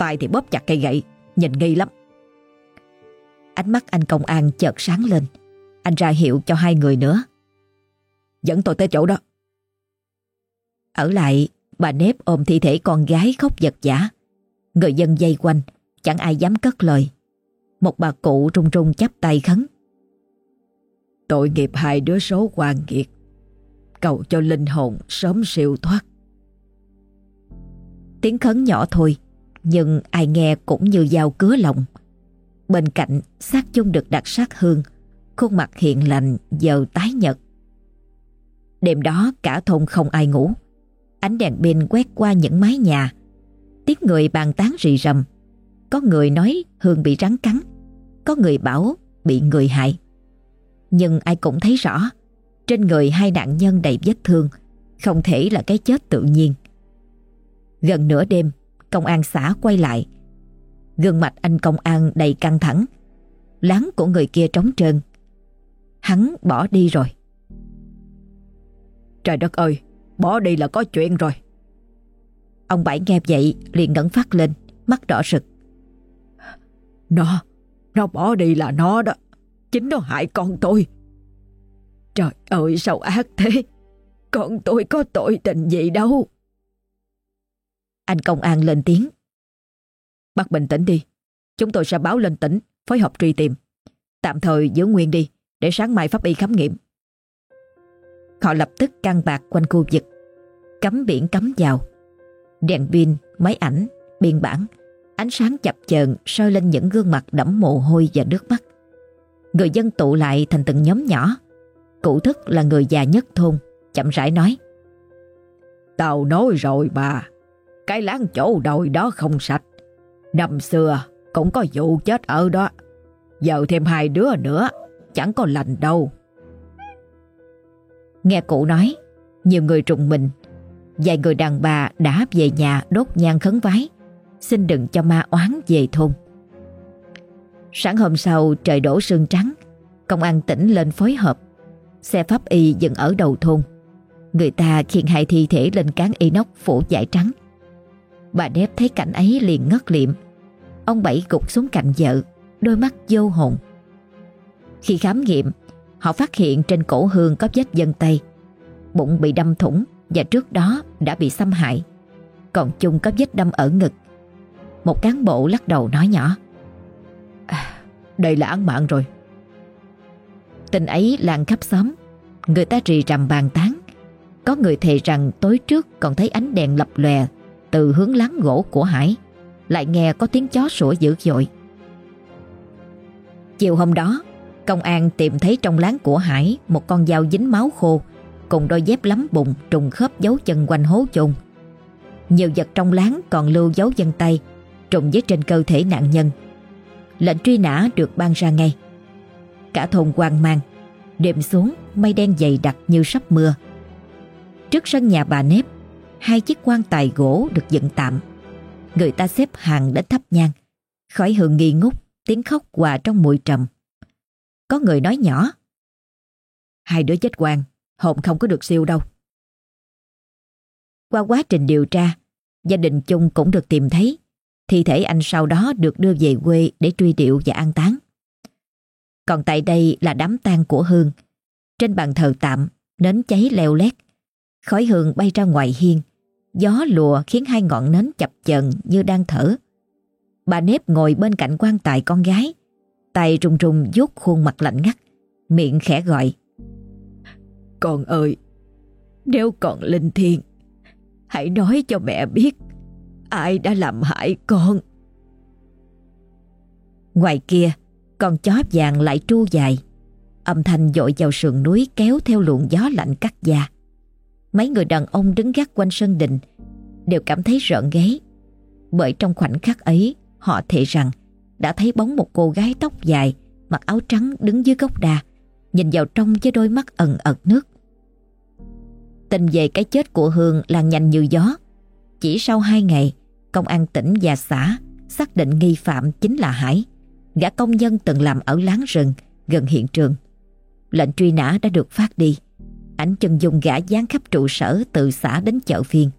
tay thì bóp chặt cây gậy, nhìn nghi lắm. Ánh mắt anh công an chợt sáng lên. Anh ra hiệu cho hai người nữa. Dẫn tôi tới chỗ đó. Ở lại, bà nếp ôm thi thể con gái khóc giật giả. Người dân dây quanh, chẳng ai dám cất lời. Một bà cụ run run chắp tay khấn. Tội nghiệp hai đứa số hoàng kiệt. Cầu cho linh hồn sớm siêu thoát. Tiếng khấn nhỏ thôi, nhưng ai nghe cũng như dao cứa lòng. Bên cạnh, xác chung được đặt sát hương, khuôn mặt hiện lành giờ tái nhật. Đêm đó cả thôn không ai ngủ. Ánh đèn pin quét qua những mái nhà. Tiếng người bàn tán rì rầm. Có người nói Hương bị rắn cắn. Có người bảo bị người hại. Nhưng ai cũng thấy rõ trên người hai nạn nhân đầy vết thương không thể là cái chết tự nhiên. Gần nửa đêm, công an xã quay lại. Gương mặt anh công an đầy căng thẳng. Láng của người kia trống trơn. Hắn bỏ đi rồi. Trời đất ơi, bỏ đi là có chuyện rồi. Ông Bảy nghe vậy liền ngẩn phát lên, mắt đỏ rực. Nó, nó bỏ đi là nó đó. Chính nó hại con tôi. Trời ơi sao ác thế. Con tôi có tội tình gì đâu. Anh công an lên tiếng. Bác bình tĩnh đi. Chúng tôi sẽ báo lên tỉnh, phối hợp truy tìm. Tạm thời giữ nguyên đi, để sáng mai pháp y khám nghiệm. Họ lập tức căng bạc quanh khu vực, cấm biển cấm vào. Đèn pin, máy ảnh, biên bản, ánh sáng chập chờn soi lên những gương mặt đẫm mồ hôi và nước mắt. Người dân tụ lại thành từng nhóm nhỏ. Cụ thức là người già nhất thôn, chậm rãi nói. Tao nói rồi bà, cái láng chỗ đồi đó không sạch. Năm xưa cũng có vụ chết ở đó. Giờ thêm hai đứa nữa, chẳng có lành đâu. Nghe cụ nói, nhiều người trùng mình. Vài người đàn bà đã về nhà đốt nhang khấn vái, xin đừng cho ma oán về thôn. Sáng hôm sau trời đổ sương trắng, công an tỉnh lên phối hợp. Xe pháp y dừng ở đầu thôn. Người ta khiêng hai thi thể lên cán inox phủ vải trắng. Bà nếp thấy cảnh ấy liền ngất liệm. Ông Bảy gục xuống cạnh vợ, đôi mắt vô hồn. Khi khám nghiệm, họ phát hiện trên cổ Hương có vết dân tay. Bụng bị đâm thủng và trước đó đã bị xâm hại. Còn Chung có vết đâm ở ngực. Một cán bộ lắc đầu nói nhỏ. À, đây là án mạng rồi. Tình ấy lan khắp xóm. Người ta rì rầm bàn tán. Có người thề rằng tối trước còn thấy ánh đèn lập lòe từ hướng láng gỗ của Hải. Lại nghe có tiếng chó sủa dữ dội. Chiều hôm đó, công an tìm thấy trong láng của Hải một con dao dính máu khô cùng đôi dép lắm bụng trùng khớp dấu chân quanh hố chôn. Nhiều vật trong láng còn lưu dấu chân tay trùng với trên cơ thể nạn nhân. Lệnh truy nã được ban ra ngay. Cả thôn hoang mang, đêm xuống mây đen dày đặc như sắp mưa. Trước sân nhà bà nếp, hai chiếc quan tài gỗ được dựng tạm. Người ta xếp hàng đến thắp nhang, khói hương nghi ngút, tiếng khóc hòa trong mùi trầm. Có người nói nhỏ. Hai đứa chết quan, hồn không có được siêu đâu. Qua quá trình điều tra, gia đình chung cũng được tìm thấy. Thi thể anh sau đó được đưa về quê để truy điệu và an táng. Còn tại đây là đám tang của Hương. Trên bàn thờ tạm, nến cháy leo lét. Khói hương bay ra ngoài hiên. Gió lùa khiến hai ngọn nến chập chờn như đang thở. Bà nếp ngồi bên cạnh quan tài con gái. Tay rùng rùng vuốt khuôn mặt lạnh ngắt. Miệng khẽ gọi. Con ơi, nếu còn linh thiêng, hãy nói cho mẹ biết ai đã làm hại con. Ngoài kia, con chó vàng lại tru dài. Âm thanh dội vào sườn núi kéo theo luồng gió lạnh cắt da. Mấy người đàn ông đứng gác quanh sân đình đều cảm thấy rợn gáy. Bởi trong khoảnh khắc ấy, họ thề rằng đã thấy bóng một cô gái tóc dài, mặc áo trắng đứng dưới gốc đa, nhìn vào trong với đôi mắt ẩn ẩn nước. Tình về cái chết của Hương lan nhanh như gió. Chỉ sau hai ngày, công an tỉnh và xã xác định nghi phạm chính là Hải, gã công nhân từng làm ở láng rừng gần hiện trường. Lệnh truy nã đã được phát đi. Ảnh chân dung gã dán khắp trụ sở từ xã đến chợ phiên.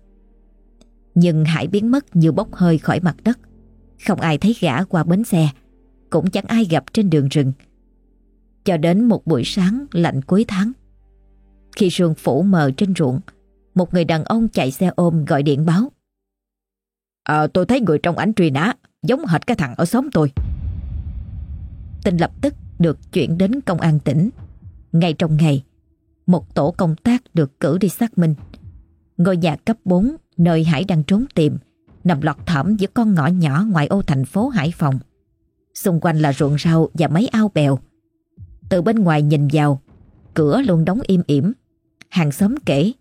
Nhưng Hải biến mất như bốc hơi khỏi mặt đất. Không ai thấy gã qua bến xe, cũng chẳng ai gặp trên đường rừng. Cho đến một buổi sáng lạnh cuối tháng. Khi sương phủ mờ trên ruộng, một người đàn ông chạy xe ôm gọi điện báo. Ờ, tôi thấy người trong ảnh truy nã, giống hệt cái thằng ở xóm tôi. Tin lập tức được chuyển đến công an tỉnh. Ngay trong ngày, một tổ công tác được cử đi xác minh. Ngôi nhà cấp 4 nơi Hải đang trốn tìm nằm lọt thỏm giữa con ngõ nhỏ ngoài ô thành phố Hải Phòng. Xung quanh là ruộng rau và mấy ao bèo. Từ bên ngoài nhìn vào, cửa luôn đóng im ỉm. Hàng xóm kể,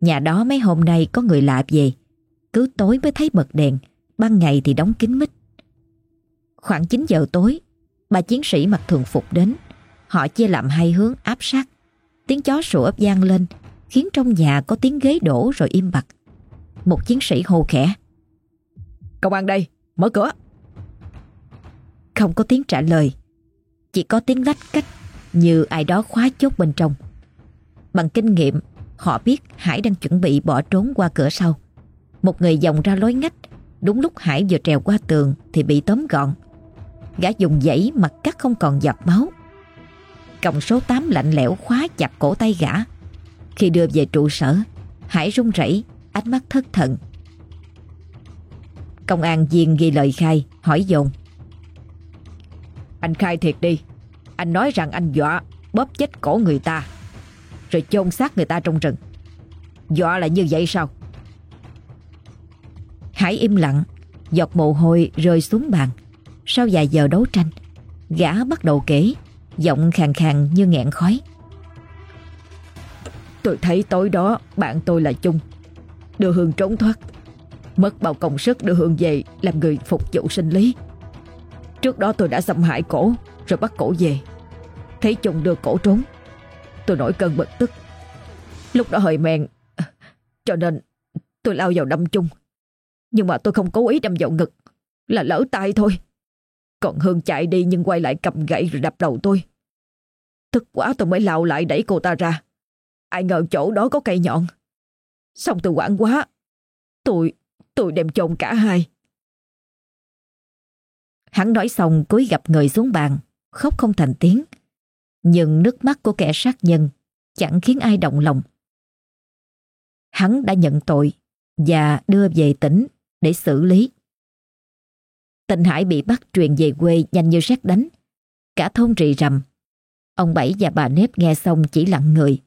nhà đó mấy hôm nay có người lạ về. Cứ tối mới thấy bật đèn, ban ngày thì đóng kín mít. Khoảng 9 giờ tối, ba chiến sĩ mặc thường phục đến. Họ chia làm hai hướng áp sát. Tiếng chó sủa vang lên, khiến trong nhà có tiếng ghế đổ rồi im bặt. Một chiến sĩ hô khẽ. Công an đây, mở cửa. Không có tiếng trả lời, chỉ có tiếng lách cách như ai đó khóa chốt bên trong. Bằng kinh nghiệm, họ biết Hải đang chuẩn bị bỏ trốn qua cửa sau. Một người dòng ra lối ngách, đúng lúc Hải vừa trèo qua tường thì bị tóm gọn. Gã dùng dãy mặt cắt không còn giọt máu. Còng số 8 lạnh lẽo khóa chặt cổ tay gã. Khi đưa về trụ sở, Hải run rẩy, ánh mắt thất thần. Công an viên ghi lời khai, hỏi dồn. Anh khai thiệt đi, anh nói rằng anh dọa bóp chết cổ người ta, rồi chôn xác người ta trong rừng. Dọa là như vậy sao? Hải im lặng, giọt mồ hôi rơi xuống bàn. Sau vài giờ đấu tranh, gã bắt đầu kể, giọng khàn khàn như nghẹn khói. Tôi thấy tối đó bạn tôi là chung Đưa Hương trốn thoát Mất bao công sức đưa Hương về Làm người phục vụ sinh lý Trước đó tôi đã xâm hại cổ Rồi bắt cổ về Thấy chồng đưa cổ trốn Tôi nổi cơn bực tức Lúc đó hơi men Cho nên tôi lao vào đâm chung Nhưng mà tôi không cố ý đâm vào ngực Là lỡ tay thôi Còn Hương chạy đi nhưng quay lại cầm gậy rồi đập đầu tôi Tức quá tôi mới lao lại đẩy cô ta ra Ai ngờ chỗ đó có cây nhọn. Xong tôi quảng quá. Tôi, tôi đem chôn cả hai. Hắn nói xong cúi gặp người xuống bàn, khóc không thành tiếng. Nhưng nước mắt của kẻ sát nhân chẳng khiến ai động lòng. Hắn đã nhận tội và đưa về tỉnh để xử lý. Tình Hải bị bắt truyền về quê nhanh như sét đánh. Cả thôn rì rầm. Ông Bảy và bà Nếp nghe xong chỉ lặng người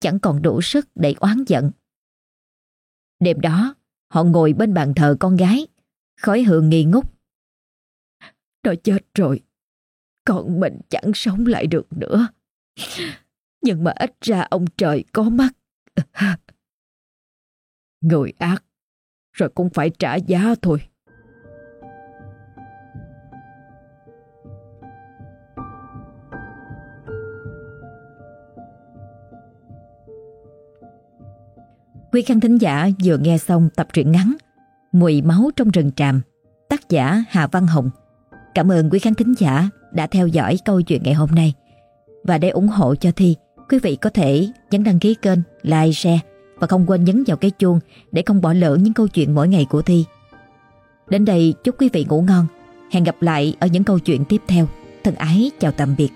chẳng còn đủ sức để oán giận. Đêm đó, họ ngồi bên bàn thờ con gái, khói hương nghi ngút. Nó chết rồi, còn mình chẳng sống lại được nữa. Nhưng mà ít ra ông trời có mắt. *laughs* Người ác, rồi cũng phải trả giá thôi. Quý khán thính giả vừa nghe xong tập truyện ngắn Mùi máu trong rừng tràm Tác giả Hà Văn Hồng Cảm ơn quý khán thính giả đã theo dõi câu chuyện ngày hôm nay. Và để ủng hộ cho Thi Quý vị có thể nhấn đăng ký kênh, like, share Và không quên nhấn vào cái chuông Để không bỏ lỡ những câu chuyện mỗi ngày của Thi. Đến đây chúc quý vị ngủ ngon. Hẹn gặp lại ở những câu chuyện tiếp theo. Thân ái chào tạm biệt.